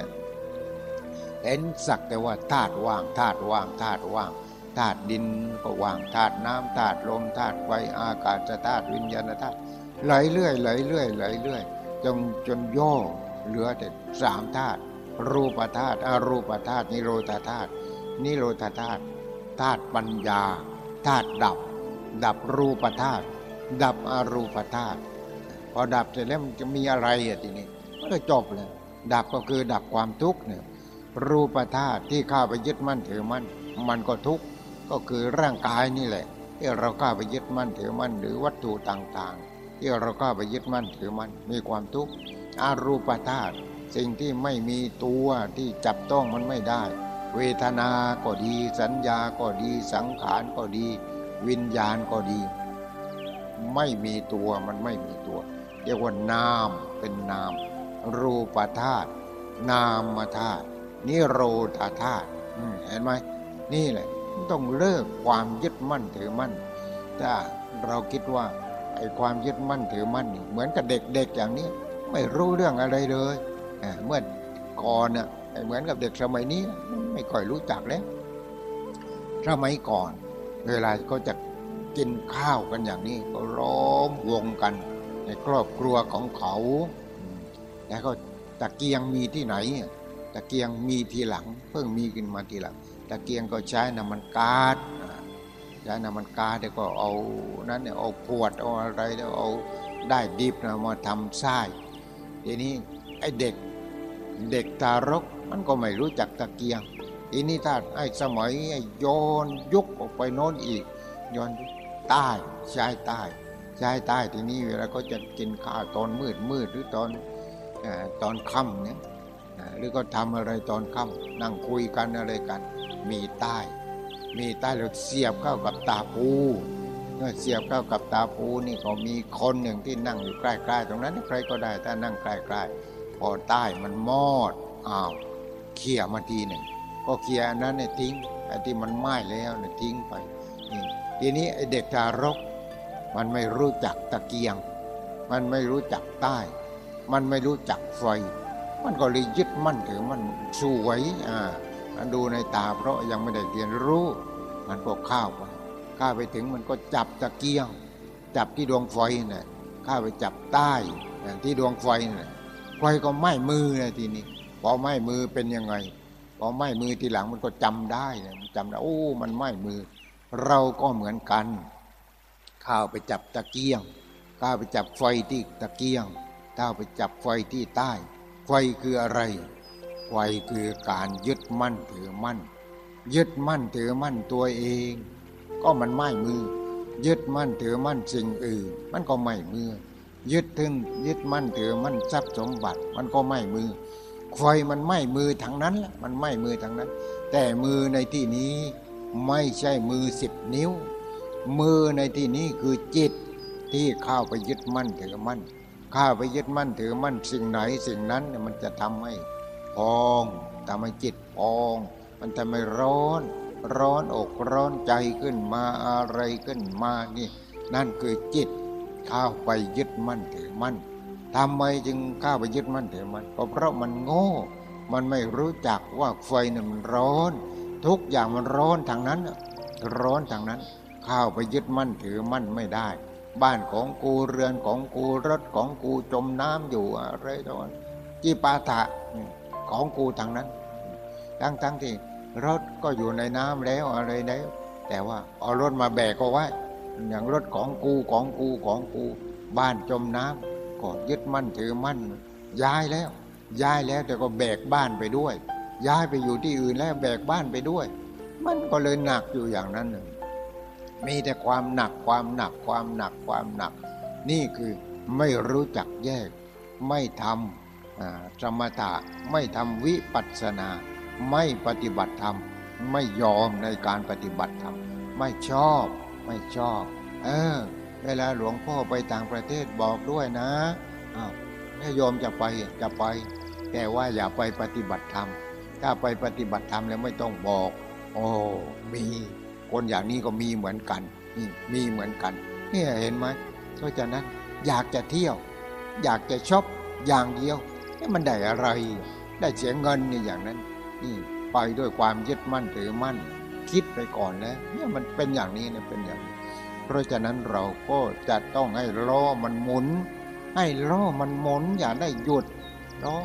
เห็นสักแต่ว่าธาตุว่างธาตุว่างธาตุว่าง ธาตุดินก็ว่างธาตุน้ำธาตุลมธาตุไฟอากาศธาตุวิญญาณธาตุไหลเรื่อยไหลเรื่อยไหลเรื่อยจนจนย่อเหลือแต่สามธาตุรูปธาตุอรูปธาตุนิโรธาธาตุนิโรธาธาตุธาตุปัญญาธาตุดับ ดับรูปธาตุดับอรูปธาตุพอดับเสร็จแล้วมันจะมีอะไรอะทีนี้มันก็จบเลยดับก็คือดับความทุกข์เนี่ยรูปธาตุที่ข้าไปยึดมั่นถือมั่นมันก็ทุกข์ ก็คือร่างกายนี่แหละ ที่เราข้าไปยึดมั่นถือมั่นหรือวัตถุต่างๆ ที่เราข้าไปยึดมั่นถือมั่นมีความทุกข์อารูปธาตุสิ่งที่ไม่มีตัวที่จับต้องมันไม่ได้ เวทนาก็ดี สัญญาก็ดีสังขารก็ดี วิญญาณก็ดี ไม่มีตัวมันไม่มีตัว เรียกว่านามเป็นนาม รูปธาตุนามธาตุนิโรธาธาตุเห็นไหมนี่แหละ ต้องเลิกความยึดมั่นถือมั่นถ้าเราคิดว่าไอ้ความยึดมั่นถือมั่นนี่เหมือนกับเด็กๆอย่างนี้ไม่รู้เรื่องอะไรเลยเมื่อก่อนน่ะเหมือนกับเด็กสมัยนี้ไม่ค่อยรู้จักแล้วสมัยก่อน เวลาก็จะกินข้าวกันอย่างนี้ก็ล้อมวงกัน ในครอบครัวของเขาแล้วก็ตะเกียงมีที่ไหนตะเกียงมีทีหลัง เพิ่งมีขึ้นมาทีหลัง ตะเกียงก็ใช้น้ำมันกาดใช้น้ำมันกาดแล้วก็เอานั้นเนี่ยเอาขวดเอาอะไรแล้วเอาได้ดิบนะมาทำไส้ทีนี้ไอ้เด็กเด็กทารกมันก็ไม่รู้จักตะเกียงทีนี้ถ้าไอ้สมัยไอ้ย้อนยุกออกไปโน้นอีกย้อนใต้ใช้ใต้ใช้ใต้ทีนี้เวลาก็จะกินข้าวตอนมืดมืดหรือตอนตอนค่ำเนี่ยหรือก็ทำอะไรตอนค่ำนั่งคุยกันอะไรกัน มีใต้ มีใต้แล้วเสียบเข้ากับตาปูเมื่อเสียบเข้ากับตาปูนี่ก็มีคนหนึ่งที่นั่งอยู่ใกล้ๆตรงนั้นใครก็ได้ถ้านั่งใกล้ๆพอใต้มันมอดอ้าวเขี่ยมาทีหนึ่งก็เขี่ยนั้นเนี่ยทิ้งไอ้ที่มันไหม้แล้วเนี่ยทิ้งไปนี่ทีนี้ไอ้เด็กทารก มันไม่รู้จักตะเกียง มันไม่รู้จักใต้ มันไม่รู้จักไฟ มันก็เลยยึดมั่นถือมันสวยอ่า ดูในตาเพราะยังไม่ได้เรียนรู้ มันก็ข้าวไปข้าไปถึงมันก็จับตะเกียง จับที่ดวงไฟน่ะข้าไปจับใต้ที่ดวงไฟน่ะไฟก็ไหม้มือเลยทีนี้พอไหม้มือเป็นยังไงพอไหม้มือทีหลังมันก็จำได้นะมันจำได้โอ้มันไหม้มือ เราก็เหมือนกัน ข้าวไปจับตะเกียง ข้าไปจับไฟที่ตะเกียงข้าไปจับไฟที่ใต้ ไฟคืออะไร ไฟคือการยึดมั่นถือมั่น ยึดมั่นถือมั่นตัวเอง ก็มันไม่มือ ยึดมั่นถือมั่นสิ่งอื่น มันก็ไม่มือ ยึดถึงยึดมั่นถือมั่นทรัพย์สมบัติ มันก็ไม่มือไฟมันไม่มือทางนั้นแหละมันไม่มือทางนั้น แต่มือในที่นี้ไม่ใช่มือสิบนิ้ว มือในที่นี้คือจิตที่เข้าไปยึดมั่นถือมั่นข้าไปยึดมั่นถือมั่นสิ่งไหนสิ่งนั้นมันจะทำให้ องทำให้จิตพอง มันทำให้ร้อน ร้อนอกร้อนใจขึ้นมาอะไรขึ้นมานี่ นั่นคือจิตเข้าไปยึดมั่นถือมั่นทำไมจึงเข้าไปยึดมั่นถือมั่นก็เพราะมันโง่ มันไม่รู้จักว่าไฟนี่มันร้อน ทุกอย่างมันร้อนทางนั้นร้อนทางนั้นเข้าไปยึดมั่นถือมั่นไม่ได้ บ้านของกูเรือนของกูรถของกูจมน้ำอยู่อะไรตอนจีปาถะ ของกูทางนั้น ทั้งทั้งที่รถก็อยู่ในน้ำแล้วอะไรแล้วแต่ว่าเอารถมาแบกก็ไว้ อย่างรถของกูของกูของกู บ้านจมน้ำก็ยึดมั่นถือมั่น ย้ายแล้ว ย้ายแล้วแต่ก็แบกบ้านไปด้วย ย้ายไปอยู่ที่อื่นแล้วแบกบ้านไปด้วย มันก็เลยหนักอยู่อย่างนั้นหนึ่งมีแต่ความหนักความหนักความหนักความหนัก นี่คือไม่รู้จักแยก ไม่ทำ สมถะไม่ทำวิปัสสนา ไม่ปฏิบัติธรรม ไม่ยอมในการปฏิบัติธรรม ไม่ชอบไม่ชอบ เออ เวลาหลวงพ่อไปต่างประเทศบอกด้วยนะอ้าวถ้ายอมจะไปจะไป แต่ว่าอย่าไปปฏิบัติธรรม ถ้าไปปฏิบัติธรรมแล้วไม่ต้องบอก โอ้มี คนอย่างนี้ก็มีเหมือนกันนี่มีเหมือนกันนี่เห็นไหมเพราะฉะนั้นอยากจะเที่ยว อยากจะชอบอย่างเดียว มันได้อะไร ได้เสียเงินนี่อย่างนั้น นี่ไปด้วยความยึดมั่นถือมั่น คิดไปก่อนแล้ว เนี่ยมันเป็นอย่างนี้เนี่ยเป็นอย่างนี้ เพราะฉะนั้นเราก็จะต้องให้ล้อมันหมุน ให้ล้อมันหมุนอย่าได้หยุดล้อ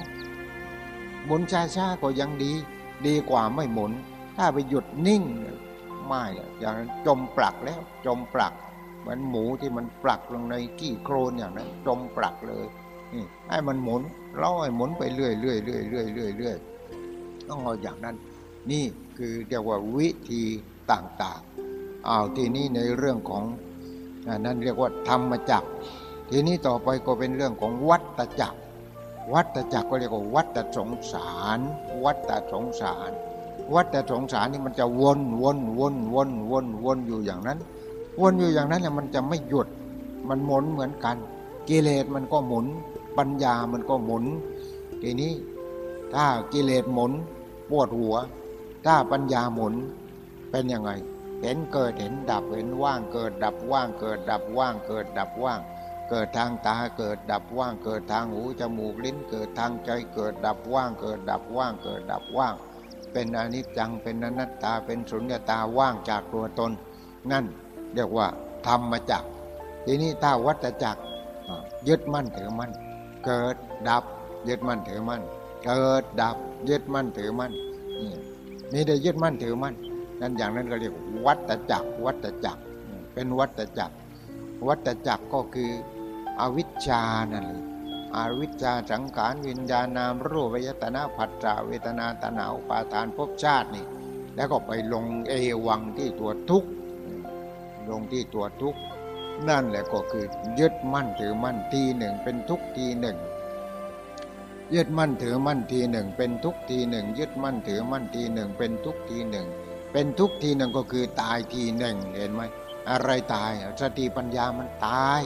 หมุนช้าๆก็ยังดี ดีกว่าไม่หมุน ถ้าไปหยุดนิ่งไม่อย่างนั้นจมปลักแล้วจมปลักเหมือนหมูที่มันปลักลงในกี้โครนอย่างนั้นจมปลักเลย ให้มันหมุนล้อให้หมุนไปเรื่อยเรื่อยเรื่อยเรื่อยเรื่อยเรื่อยต้องเอาอย่างนั้น นี่คือเรียกว่าวิธีต่างๆอ้าวทีนี้ในเรื่องของนั่นเรียกว่าธรรมจักร ทีนี้ต่อไปก็เป็นเรื่องของวัตจักร วัตจักรก็เรียกว่าวัตสงสาร วัตสงสาร วัตสงสารนี่มันจะวนวนวนวนวนวนอยู่อย่างนั้น วนอยู่อย่างนั้นเนี่ยมันจะไม่หยุด มันหมุนเหมือนกัน กิเลสมันก็หมุน ปัญญามันก็หมุน ทีนี้ถ้ากิเลสหมุนปวดหัว ถ้าปัญญาหมุนเป็นยังไง เห็นเกิดเห็นดับเห็นว่างเกิดดับว่างเกิดดับว่างเกิดดับว่าง เกิดทางตาเกิดดับว่างเกิดทางหูจมูกลิ้นเกิดทางใจเกิดดับว่างเกิดดับว่างเกิดดับว่าง เป็นอนิจจังเป็นอนัตตาเป็นสุญญตาว่างจากตัวตน นั่นเรียกว่าธรรมจักทีนี้ถ้าวัตจักยึดมั่นถือมั่น เกิดดับยึดมั่นถือมั่นเกิดดับยึดมั่นถือมั่นนี่ได้ยึดมั่นถือมั่นนั่นอย่างนั้นก็เรียกวัตจักรวัตจักรเป็นวัตจักร วัตจักรก็คืออวิชชานั่นเลยอวิชชาสังขารวิญญาณนามรูปวยตนาผัสสะเวทนาตนาอุปาทานภพชาตินี่ แล้วก็ไปลงเอวังที่ตัวทุกข์ลงที่ตัวทุกข์ นั่นแหละก็คือยึดมั่นถือมั่นทีหนึ่งเป็นทุกทีหนึ่ง ยึดมั่นถือมั่นทีหนึ่ง เป็นทุกทีหนึ่ง ยึดมั่นถือมั่นทีหนึ่ง เป็นทุกทีหนึ่ง เป็นทุกทีหนึ่งก็คือตายทีหนึ่งเห็นไหมอะไรตายสติปัญญามันตาย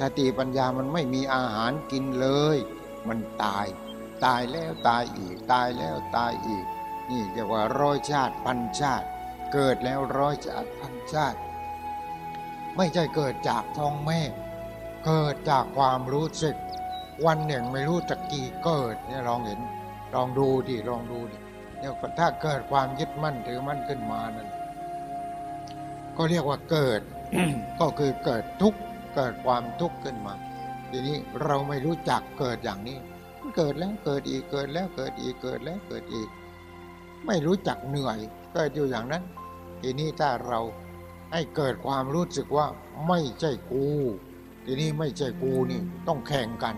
สติปัญญามันไม่มีอาหารกินเลย มันตาย ตายแล้วตายอีกตายแล้วตายอีก นี่เรียกว่าร้อยชาติพันชาติ เกิดแล้วร้อยชาติพันชาติ ไม่ใช่เกิดจากท้องแม่ เกิดจากความรู้สึก วันหนึ่งไม่รู้จักกี่เกิดเนี่ยลองเห็น ลองดูดิลองดูดิเนี่ยถ้าเกิดความยึดมั่นถือมั่นขึ้นมานั้นก็เรียกว่าเกิด ก็คือเกิดทุกข์เกิดความทุกข์ขึ้นมา ทีนี้เราไม่รู้จักเกิดอย่างนี้เกิดแล้วเกิดอีกเกิดแล้วเกิดอีกเกิดแล้วเกิดอีก ไม่รู้จักเหนื่อยเกิดอยู่อย่างนั้น ทีนี้ถ้าเรา ให้เกิดความรู้สึกว่าไม่ใช่กู ทีนี้ไม่ใช่กูนี่ต้องแข่งกัน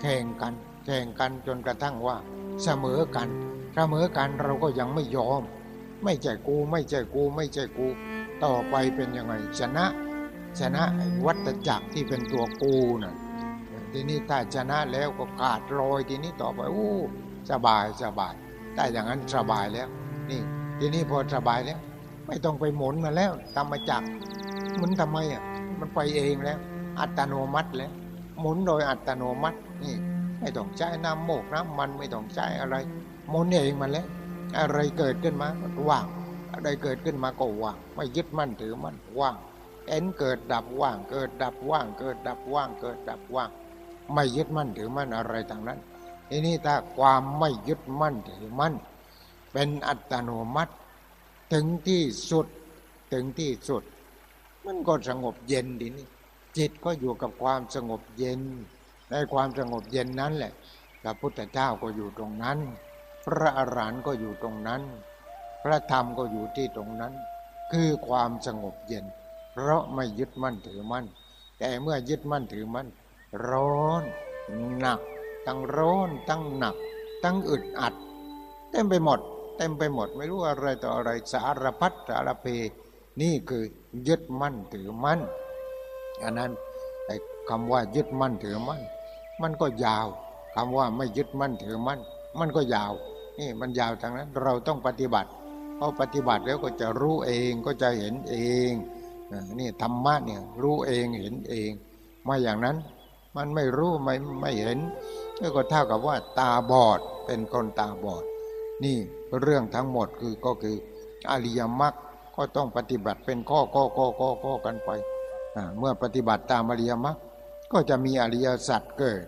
แข่งกัน แข่งกันจนกระทั่งว่า เสมอกันเสมอกันเราก็ยังไม่ยอม ไม่ใช่กูไม่ใช่กูไม่ใช่กู ต่อไปเป็นยังไงชนะ ชนะวัตจักรที่เป็นตัวกูน่ะทีนี้ถ้าชนะแล้วก็ขาดรอยทีนี้ต่อไปโอ้สบายสบายแต่อย่างนั้นสบายแล้ว นี่ ทีนี้พอสบายแล้ว ไม่ต้องไปหมุนมาแล้วธรรมจักรหมุนทำไมอะมันไปเองแล้ว อัตโนมัติแล้ว หมุนโดยอัตโนมัตินี่ไม่ต้องใช้น้ำโมกน้ำมันไม่ต้องใช้อะไร หมุนเองมันแล้ว อะไรเกิดขึ้นมาว่างอะไรเกิดขึ้นมาก็ว่าง ไม่ยึดมั่นถือมั่นว่างเอ็นเกิดดับว่าง เกิดดับว่าง เกิดดับว่าง เกิดดับว่าง ไม่ยึดมั่นถือมั่นอะไรทางนั้นทีนี้ถ้าความไม่ยึดมั่นถือมั่นเป็นอัตโนมัติ ถึงที่สุดถึงที่สุด มันก็สงบเย็นดีนี่จิตก็อยู่กับความสงบเย็น ในความสงบเย็นนั้นแหละพระพุทธเจ้าก็อยู่ตรงนั้น พระอรหันต์ก็อยู่ตรงนั้น พระธรรมก็อยู่ที่ตรงนั้น คือความสงบเย็น เพราะไม่ยึดมั่นถือมั่น แต่เมื่อยึดมั่นถือมั่น ร้อนหนักตั้งร้อนตั้งหนักตั้งอึดอัด เต็มไปหมด เต็มไปหมด ไม่รู้อะไรต่ออะไรสารพัดสารเพ นี่คือยึดมั่นถือมั่นอันนั้นไอ้คำว่ายึดมั่นถือมั่นมันก็ยาวคำว่าไม่ยึดมั่นถือมั่นมันก็ยาว นี่มันยาวทางนั้น เราต้องปฏิบัติพอปฏิบัติแล้วก็จะรู้เองก็จะเห็นเองนี่ธรรมะเนี่ยรู้เองเห็นเองมาอย่างนั้นมันไม่รู้ไม่ไม่เห็นก็เท่ากับว่าตาบอดเป็นคนตาบอด นี่ เรื่องทั้งหมดคือก็คืออริยมรรคก็ต้องปฏิบัติเป็นข้อข้อข้อข้อข้อกันไป เมื่อปฏิบัติตามอริยมรรคก็จะมีอริยสัจเกิด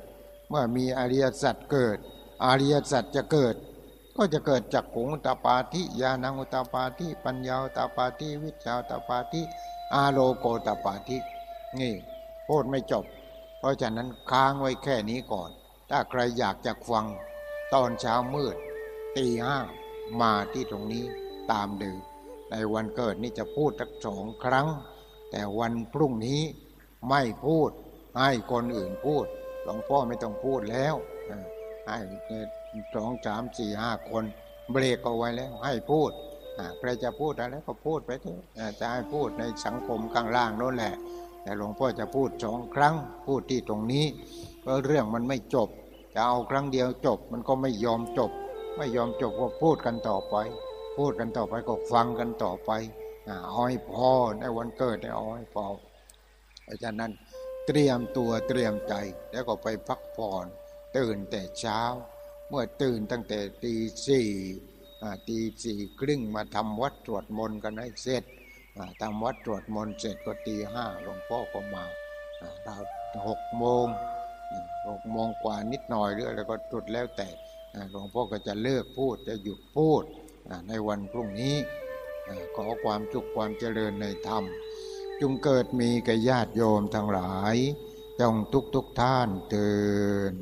เมื่อมีอริยสัจเกิด อริยสัจจะเกิด ก็จะเกิดจากขงตาปาธิญาณังตาปาธิปัญญาตาปาธิวิชาตาปาธิอาโลโกตาปาทินี่พูดไม่จบ เพราะฉะนั้นค้างไว้แค่นี้ก่อน ถ้าใครอยากจะฟังตอนเช้ามืดตีห้า มาที่ตรงนี้ตามเดิมในวันเกิดนี่จะพูดสักสองครั้ง แต่วันพรุ่งนี้ไม่พูด ให้คนอื่นพูดหลวงพ่อไม่ต้องพูดแล้วให้สองสามสี่ห้าคนเบรกเอาไว้แล้วให้พูดใครจะพูดอะไรก็พูดไปเถอะจะให้พูดในสังคมข้างล่างโน้นแหละ แต่หลวงพ่อจะพูดสองครั้งพูดที่ตรงนี้เพราะเรื่องมันไม่จบ จะเอาครั้งเดียวจบมันก็ไม่ยอมจบ ไม่ยอมจบก็พูดกันต่อไป พูดกันต่อไปก็ฟังกันต่อไปอาให้พอในวันเกิดเอาให้พอเพราะฉะนั้นเตรียมตัวเตรียมใจแล้วก็ไปพักผ่อน ตื่นแต่เช้า เมื่อตื่นตั้งแต่ตีสี่ตีสี่ครึ่งมาทำวัดตรวจมนต์กันให้เสร็จทำวัดตรวจมนต์เสร็จก็ตีห้าหลวงพ่อก็มาเราหกโมงหกโมงกว่านิดหน่อยหรืออะไรก็จุดแล้วแต่ หลวงพ่อก็จะเลิกพูดจะหยุดพูดในวันพรุ่งนี้ขอความจุกความเจริญในธรรม จงเกิดมีกับญาติโยมทั้งหลายจงทุกทุกท่านเตือน